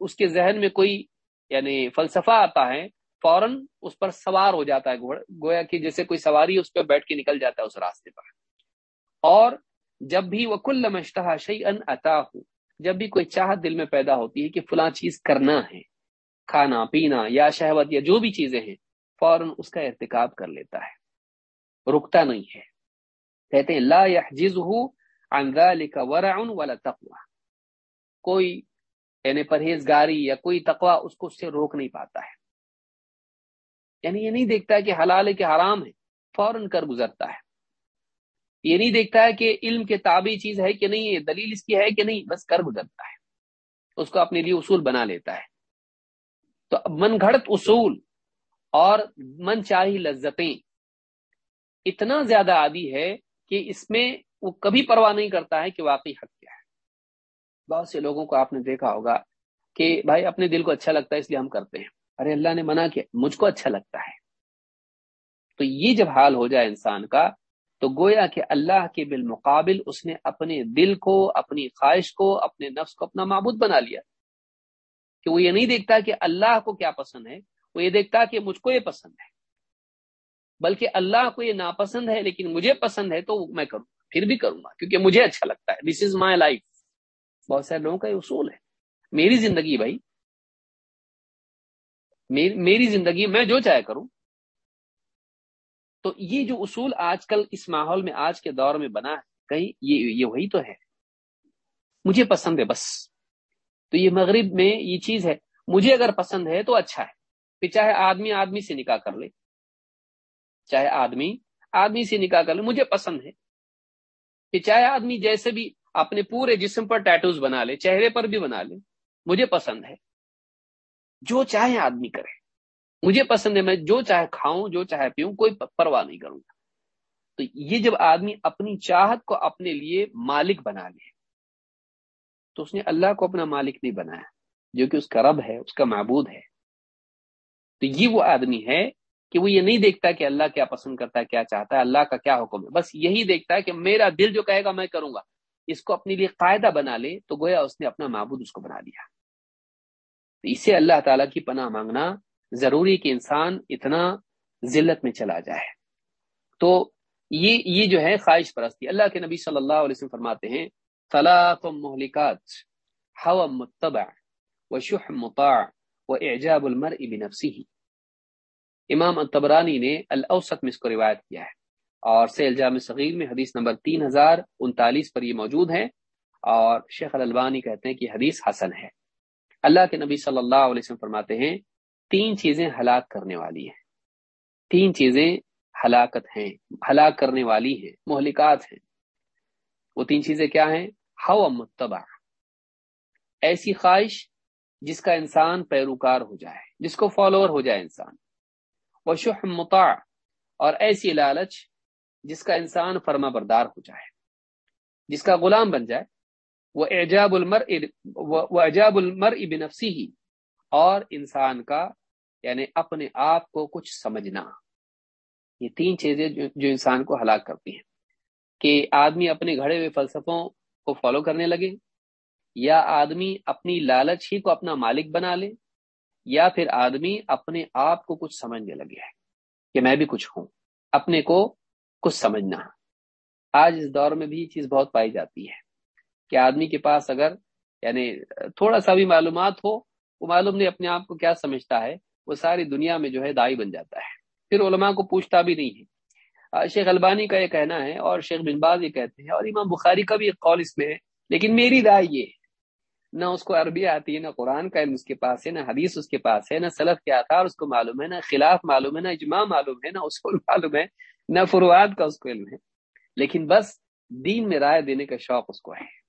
اس کے ذہن میں کوئی یعنی فلسفہ آتا ہے، فوراً اس پر سوار ہو جاتا ہے گویا کہ جیسے کوئی سواری اس پہ بیٹھ کے نکل جاتا ہے اس راستے پر۔ اور جب بھی وہ کل مشتہ شعی ان عطا ہو جب بھی کوئی چاہت دل میں پیدا ہوتی ہے کہ فلاں چیز کرنا ہے، کھانا، پینا یا شہوت یا جو بھی چیزیں ہیں، فوراً اس کا ارتکاب کر لیتا ہے۔ رکتا نہیں ہے۔ کہتے ہیں، لا عن ذلك ورع ولا تقوى کوئی یعنی پرہیزگاری یا کوئی تقوی اس کو اس سے روک نہیں پاتا ہے۔ یعنی یہ نہیں دیکھتا ہے کہ حلال ہے کہ حرام ہے، فوراً کر گزرتا ہے۔ یہ نہیں دیکھتا ہے کہ علم کے تابع چیز ہے کہ نہیں دلیل اس کی ہے کہ نہیں، بس کر گزرتا ہے۔ اس کو اپنے لیے اصول بنا لیتا ہے۔ تو من گھڑت اصول اور من چاہی لذتیں۔ اتنا زیادہ عادی ہے کہ اس میں وہ کبھی پرواہ نہیں کرتا ہے کہ واقعی حق کیا ہے۔ بہت سے لوگوں کو آپ نے دیکھا ہوگا کہ بھائی اپنے دل کو اچھا لگتا ہے اس لیے ہم کرتے ہیں۔ ارے اللہ نے منع کیا، مجھ کو اچھا لگتا ہے۔ تو یہ جب حال ہو جائے انسان کا تو گویا کہ اللہ کے بالمقابل اس نے اپنے دل کو، اپنی خواہش کو، اپنے نفس کو اپنا معبود بنا لیا۔ کہ وہ یہ نہیں دیکھتا کہ اللہ کو کیا پسند ہے، وہ یہ دیکھتا کہ مجھ کو یہ پسند ہے۔ بلکہ اللہ کو یہ ناپسند ہے، لیکن مجھے پسند ہے تو میں کروں گا پھر بھی کروں گا، کیونکہ مجھے اچھا لگتا ہے۔ دس از مائی لائف بہت سارے لوگوں کا یہ اصول ہے۔ میری زندگی بھائی میری زندگی میں جو چاہے کروں تو یہ جو اصول آج کل اس ماحول میں آج کے دور میں بنا ہے، کہیں یہ یہ وہی تو ہے۔ مجھے پسند ہے بس۔ تو یہ مغرب میں یہ چیز ہے۔ مجھے اگر پسند ہے تو اچھا ہے۔ پھر چاہے آدمی آدمی سے نکاح کر لے۔ چاہے آدمی آدمی سے نکاح کر لے، مجھے پسند ہے۔ کہ چاہے آدمی جیسے بھی اپنے پورے جسم پر ٹیٹوز بنا لے، چہرے پر بھی بنا لے، مجھے پسند ہے۔ جو چاہے آدمی کرے۔ مجھے پسند ہے، میں جو چاہے کھاؤں، جو چاہے پیوں، کوئی پرواہ نہیں کروں گا۔ تو یہ جب آدمی اپنی چاہت کو اپنے لیے مالک بنا لے، تو اس نے اللہ کو اپنا مالک نہیں بنایا، جو کہ اس کا رب ہے، اس کا معبود ہے۔ تو یہ وہ آدمی ہے کہ وہ یہ نہیں دیکھتا کہ اللہ کیا پسند کرتا ہے، کیا چاہتا ہے، اللہ کا کیا حکم ہے۔ بس یہی دیکھتا ہے کہ میرا دل جو کہے گا، میں کروں گا۔ اس کو اپنے لیے قاعدہ بنا لے، تو گویا اس نے اپنا معبود اس کو بنا دیا تو اسے اللہ تعالیٰ کی پناہ مانگنا ضروری کہ انسان اتنا ذلت میں چلا جائے۔ تو یہ یہ جو ہے خواہش پرستی۔ اللہ کے نبی صلی اللہ علیہ وسلم فرماتے ہیں طلاق محلکات ہوا متبع و شح مطاع و اعجاب المرء بنفسه. امام الطبرانی نے الاوسط میں اس کو روایت کیا ہے۔ اور سیل جامع صغیر میں حدیث نمبر تین ہزار انتالیس پر یہ موجود ہے۔ اور شیخ الالبانی کہتے ہیں کہ حدیث حسن ہے۔ اللہ کے نبی صلی اللہ علیہ وسلم فرماتے ہیں تین چیزیں ہلاک کرنے والی ہیں۔ تین چیزیں ہلاکت ہیں، ہلاک کرنے والی ہیں، مہلکات ہیں۔ وہ تین چیزیں کیا ہیں؟ ہو متبع۔ ایسی خواہش جس کا انسان پیروکار ہو جائے، جس کو فالوور ہو جائے انسان۔ وہ شح اور ایسی لالچ جس کا انسان فرما بردار ہو جائے، جس کا غلام بن جائے۔ وہ اعجاب المر وہ اعجاب المر بنفسی ہی اور انسان کا یعنی اپنے آپ کو کچھ سمجھنا۔ یہ تین چیزیں جو انسان کو ہلاک کرتی ہیں۔ کہ آدمی اپنے گھڑے ہوئے فلسفوں کو فالو کرنے لگے، یا آدمی اپنی لالچ ہی کو اپنا مالک بنا لے، یا پھر آدمی اپنے آپ کو کچھ سمجھنے لگے ہے کہ میں بھی کچھ ہوں، اپنے کو کچھ سمجھنا۔ آج اس دور میں بھی یہ چیز بہت پائی جاتی ہے کہ آدمی کے پاس اگر یعنی تھوڑا سا بھی معلومات ہو، وہ معلوم نہیں اپنے آپ کو کیا سمجھتا ہے وہ ساری دنیا میں جو ہے دائی بن جاتا ہے۔ پھر علماء کو پوچھتا بھی نہیں ہے۔ شیخ البانی کا یہ کہنا ہے اور شیخ بن باز یہ کہتے ہیں اور امام بخاری کا بھی ایک قول اس میں ہے۔ لیکن میری رائے یہ ہے، نہ اس کو عربی آتی ہے، نہ قرآن کا علم اس کے پاس ہے، نہ حدیث اس کے پاس ہے، نہ سلف کے آثار اس کو معلوم ہے، نہ خلاف معلوم ہے، نہ اجماع معلوم ہے، نہ اصول معلوم ہے، نہ فروعات کا اس کو علم ہے۔ لیکن بس دین میں رائے دینے کا شوق اس کو ہے۔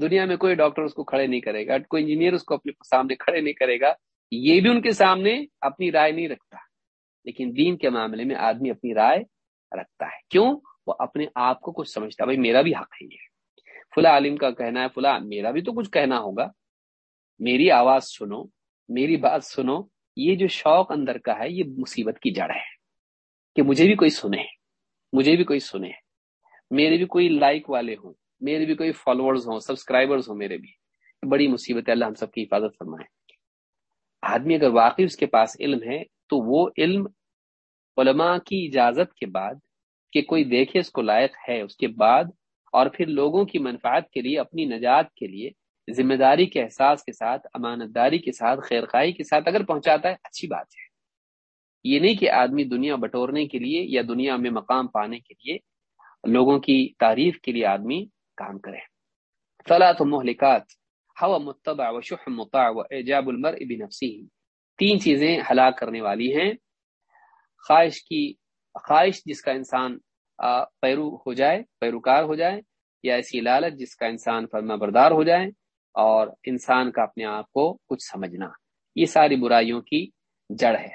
دنیا میں کوئی ڈاکٹر اس کو کھڑے نہیں کرے گا، کوئی انجینئر اس کو اپنے سامنے کھڑے نہیں کرے گا۔ یہ بھی ان کے سامنے اپنی رائے نہیں رکھتا، لیکن دین کے معاملے میں آدمی اپنی رائے رکھتا ہے۔ کیوں؟ وہ اپنے آپ کو کچھ سمجھتا بھائی میرا بھی حق ہے یہ۔ فلاں عالم کا کہنا ہے، فلاں، میرا بھی تو کچھ کہنا ہوگا۔ میری آواز سنو، میری بات سنو۔ یہ جو شوق اندر کا ہے، یہ مصیبت کی جڑ ہے کہ مجھے بھی کوئی سنے، مجھے بھی کوئی سنے۔ میرے بھی کوئی لائک والے ہوں، میرے بھی کوئی فالوورز ہوں سبسکرائبرز ہوں میرے بھی۔ بڑی مصیبت ہے، اللہ ہم سب کی حفاظت فرمائے۔ آدمی اگر واقعی اس کے پاس علم ہے، تو وہ علم علماء کی اجازت کے بعد کہ کوئی دیکھے اس کو لائق ہے، اس کے بعد اور پھر لوگوں کی منفعت کے لیے، اپنی نجات کے لیے ذمہ داری کے احساس کے ساتھ، امانت داری کے ساتھ، خیر خائی کے ساتھ اگر پہنچاتا ہے، اچھی بات ہے۔ یہ نہیں کہ آدمی دنیا بٹورنے کے لیے یا دنیا میں مقام پانے کے لیے، لوگوں کی تعریف کے لیے آدمی کام کرے۔ فلا تو محلکات۔ ہوا متبع و شح مطاع و ایجاب المر بنفسی تین چیزیں ہلاک کرنے والی ہیں. خواہش کی، خواہش جس کا انسان پیرو ہو جائے، پیروکار ہو جائے، یا ایسی لالچ جس کا انسان فرما بردار ہو جائے، اور انسان کا اپنے آپ کو کچھ سمجھنا. یہ ساری برائیوں کی جڑ ہے.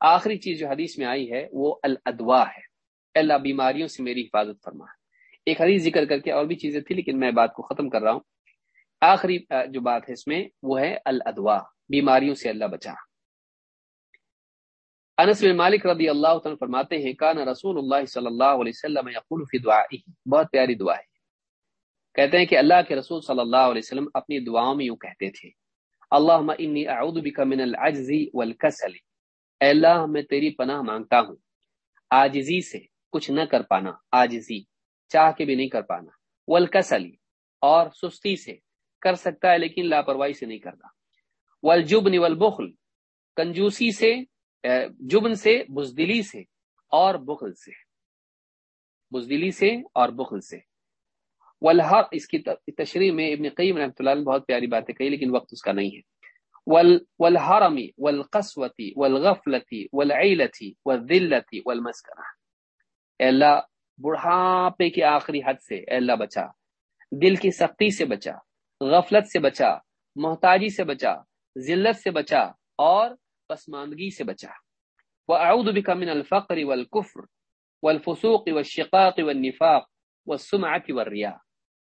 آخری چیز جو حدیث میں آئی ہے، وہ الادوا ہے. اللہ بیماریوں سے میری حفاظت فرما. ایک حدیث ذکر کر کے اور بھی چیزیں تھی لیکن میں بات کو ختم کر رہا ہوں. آخری جو بات ہے اس میں، وہ ہے الادوا، بیماریوں سے اللہ بچا۔ انس بن مالک رضی اللہ تعالیٰ فرماتے ہیں، کان رسول اللہ صلی اللہ علیہ وسلم یقول فی دعائه. بہت پیاری دعا ہے۔ کہتے ہیں کہ اللہ کے رسول صلی اللہ علیہ وسلم اپنی دعاؤں میں یوں کہتے تھے، اللہم انی اعوذ بک من العجز والکسل۔ اے اللہ، میں تیری پناہ مانگتا ہوں۔ عاجزی سے کچھ نہ کر پانا، عاجزی، چاہ کے بھی نہیں کر پانا۔ والکسل، اور سستی سے کر سکتا ہے لیکن لاپرواہی سے نہیں کرنا والجبن والبخل، کنجوسی سے جبن سے، بزدلی سے اور بخل سے۔ بزدلی سے اور بخل سے۔ والہر اس کی تشریح میں ابن قیم رحمۃ اللہ بہت پیاری باتیں کہی لیکن وقت اس کا نہیں ہے۔ والحرمی والقسوتی والغفلتی والعیلتی والذلتی والمسکنہ۔ اے اللہ، بڑھاپے کی آخری حد سے، اے اللہ بچا۔ دل کی سختی سے بچا۔ غفلت سے بچا، محتاجی سے بچا، ذلت سے بچا اور پسماندگی سے بچا۔ وأعوذ بك من الفقر والكفر والفسوق والشقاق والنفاق والسمعة والرياء۔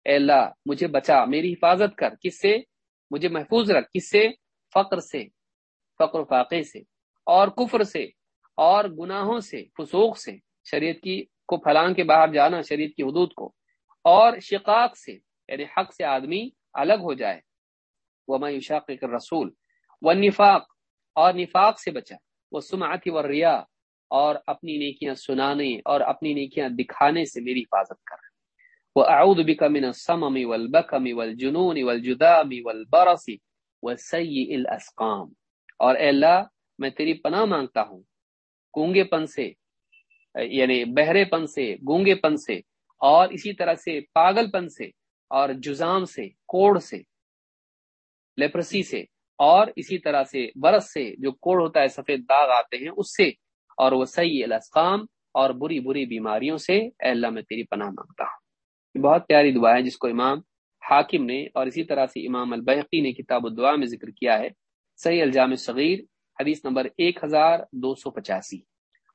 اے اللہ، مجھے بچا، میری حفاظت کر۔ کس سے؟ مجھے محفوظ رکھ۔ کس سے؟ فقر سے، فقر و فاقے سے اور کفر سے اور گناہوں سے، فسوق سے۔ شریعت کی، کو پھلان کے باہر جانا، شریعت کی حدود کو اور شقاق سے یعنی حق سے آدمی الگ ہو جائے۔ وہ میں رسول و نفاق اور نفاق سے بچا۔ وہ سماعت و ریا اور اپنی نیکیاں سنانے اور اپنی نیکیاں دکھانے سے میری حفاظت کر۔ وہ اعود بکمن سممی والبکمی والجنون والجدامی والبرسی وسی الاسقام اور اے اللہ، میں تیری پناہ مانگتا ہوں۔ گونگے پن سے یعنی بہرے پن سے، گونگے پن سے، اور اسی طرح سے پاگل پن سے۔ اور جزام سے، کوڑ سے، لیپرسی سے، اور اسی طرح سے برس سے جو کوڑ ہوتا ہے، سفید داغ آتے ہیں، اس سے۔ اور وہ سی الاسقام اور بری بری بیماریوں سے، اے اللہ میں تیری پناہ مانگتا ہوں۔ یہ بہت پیاری دعا ہے، جس کو امام حاکم نے اور اسی طرح سے امام البحقی نے کتاب الدعا میں ذکر کیا ہے۔ صحیح الجام صغیر حدیث نمبر ایک ہزار دو سو پچاسی،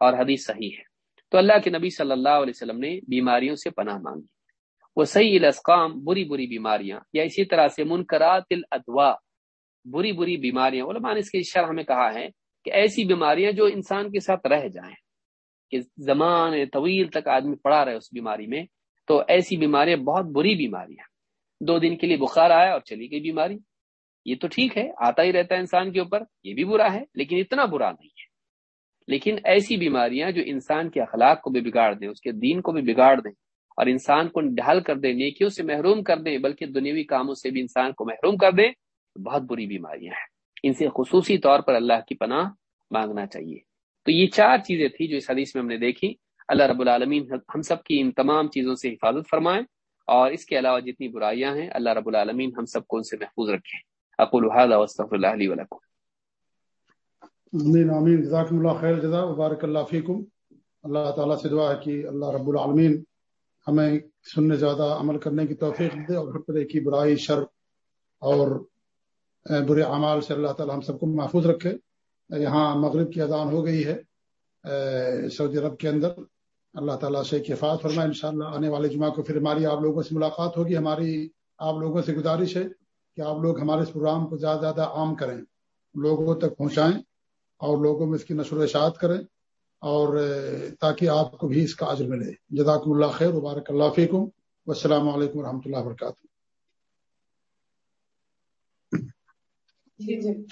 اور حدیث صحیح ہے۔ تو اللہ کے نبی صلی اللہ علیہ وسلم نے بیماریوں سے پناہ مانگی۔ وہ صحیح الاسقام بری بری بیماریاں۔ یا اسی طرح سے منکرات الادوا، بری بری بیماریاں۔ علماء نے اس کی شرح میں کہا ہے کہ ایسی بیماریاں جو انسان کے ساتھ رہ جائیں، کہ زمان طویل تک آدمی پڑا رہے اس بیماری میں، تو ایسی بیماریاں بہت بری بیماریاں۔ دو دن کے لیے بخار آیا اور چلی گئی بیماری۔ یہ تو ٹھیک ہے، آتا ہی رہتا ہے انسان کے اوپر، یہ بھی برا ہے، لیکن اتنا برا نہیں ہے۔ لیکن ایسی بیماریاں جو انسان کے اخلاق کو بھی بگاڑ دیں، اس کے دین کو بھی بگاڑ دیں اور انسان کو ڈھال کر دیں، نیکیوں سے محروم کر دیں، بلکہ دنیوی کاموں سے بھی انسان کو محروم کر دیں بہت بری بیماریاں ہیں۔ ان سے خصوصی طور پر اللہ کی پناہ مانگنا چاہیے۔ تو یہ چار چیزیں تھیں جو اس حدیث میں ہم نے دیکھی۔ اللہ رب العالمین ہم سب کی ان تمام چیزوں سے حفاظت فرمائیں اور اس کے علاوہ جتنی برائیاں ہیں، اللہ رب العالمین ہم سب کو ان سے محفوظ رکھیں اقول هذا واستغفر الله لي ولكم امین امین جزاکم اللہ خیر جزا وبارک اللہ فیکم۔ اللہ تعالیٰ سے دعا ہے کہ اللہ رب العالمین ہمیں سننے زیادہ عمل کرنے کی توفیق دے اور ہر طرح کی برائی، شر اور برے اعمال سے اللہ تعالیٰ ہم سب کو محفوظ رکھے۔ یہاں مغرب کی اذان ہو گئی ہے سعودی عرب کے اندر۔ اللہ تعالیٰ سے کفات فرمائے، انشاءاللہ آنے والے جمعہ کو پھر ہماری آپ لوگوں سے ملاقات ہوگی۔ ہماری آپ لوگوں سے گزارش ہے کہ آپ لوگ ہمارے اس پروگرام کو زیادہ زیادہ عام کریں، لوگوں تک پہنچائیں اور لوگوں میں اس کی نشر و اشاعت کریں۔ اور تاکہ آپ کو بھی اس کا عجر ملے۔ جزاکم اللہ خیر وبارک اللہ فیکم۔ السلام علیکم ورحمۃ اللہ وبرکاتہ۔ جی، جی۔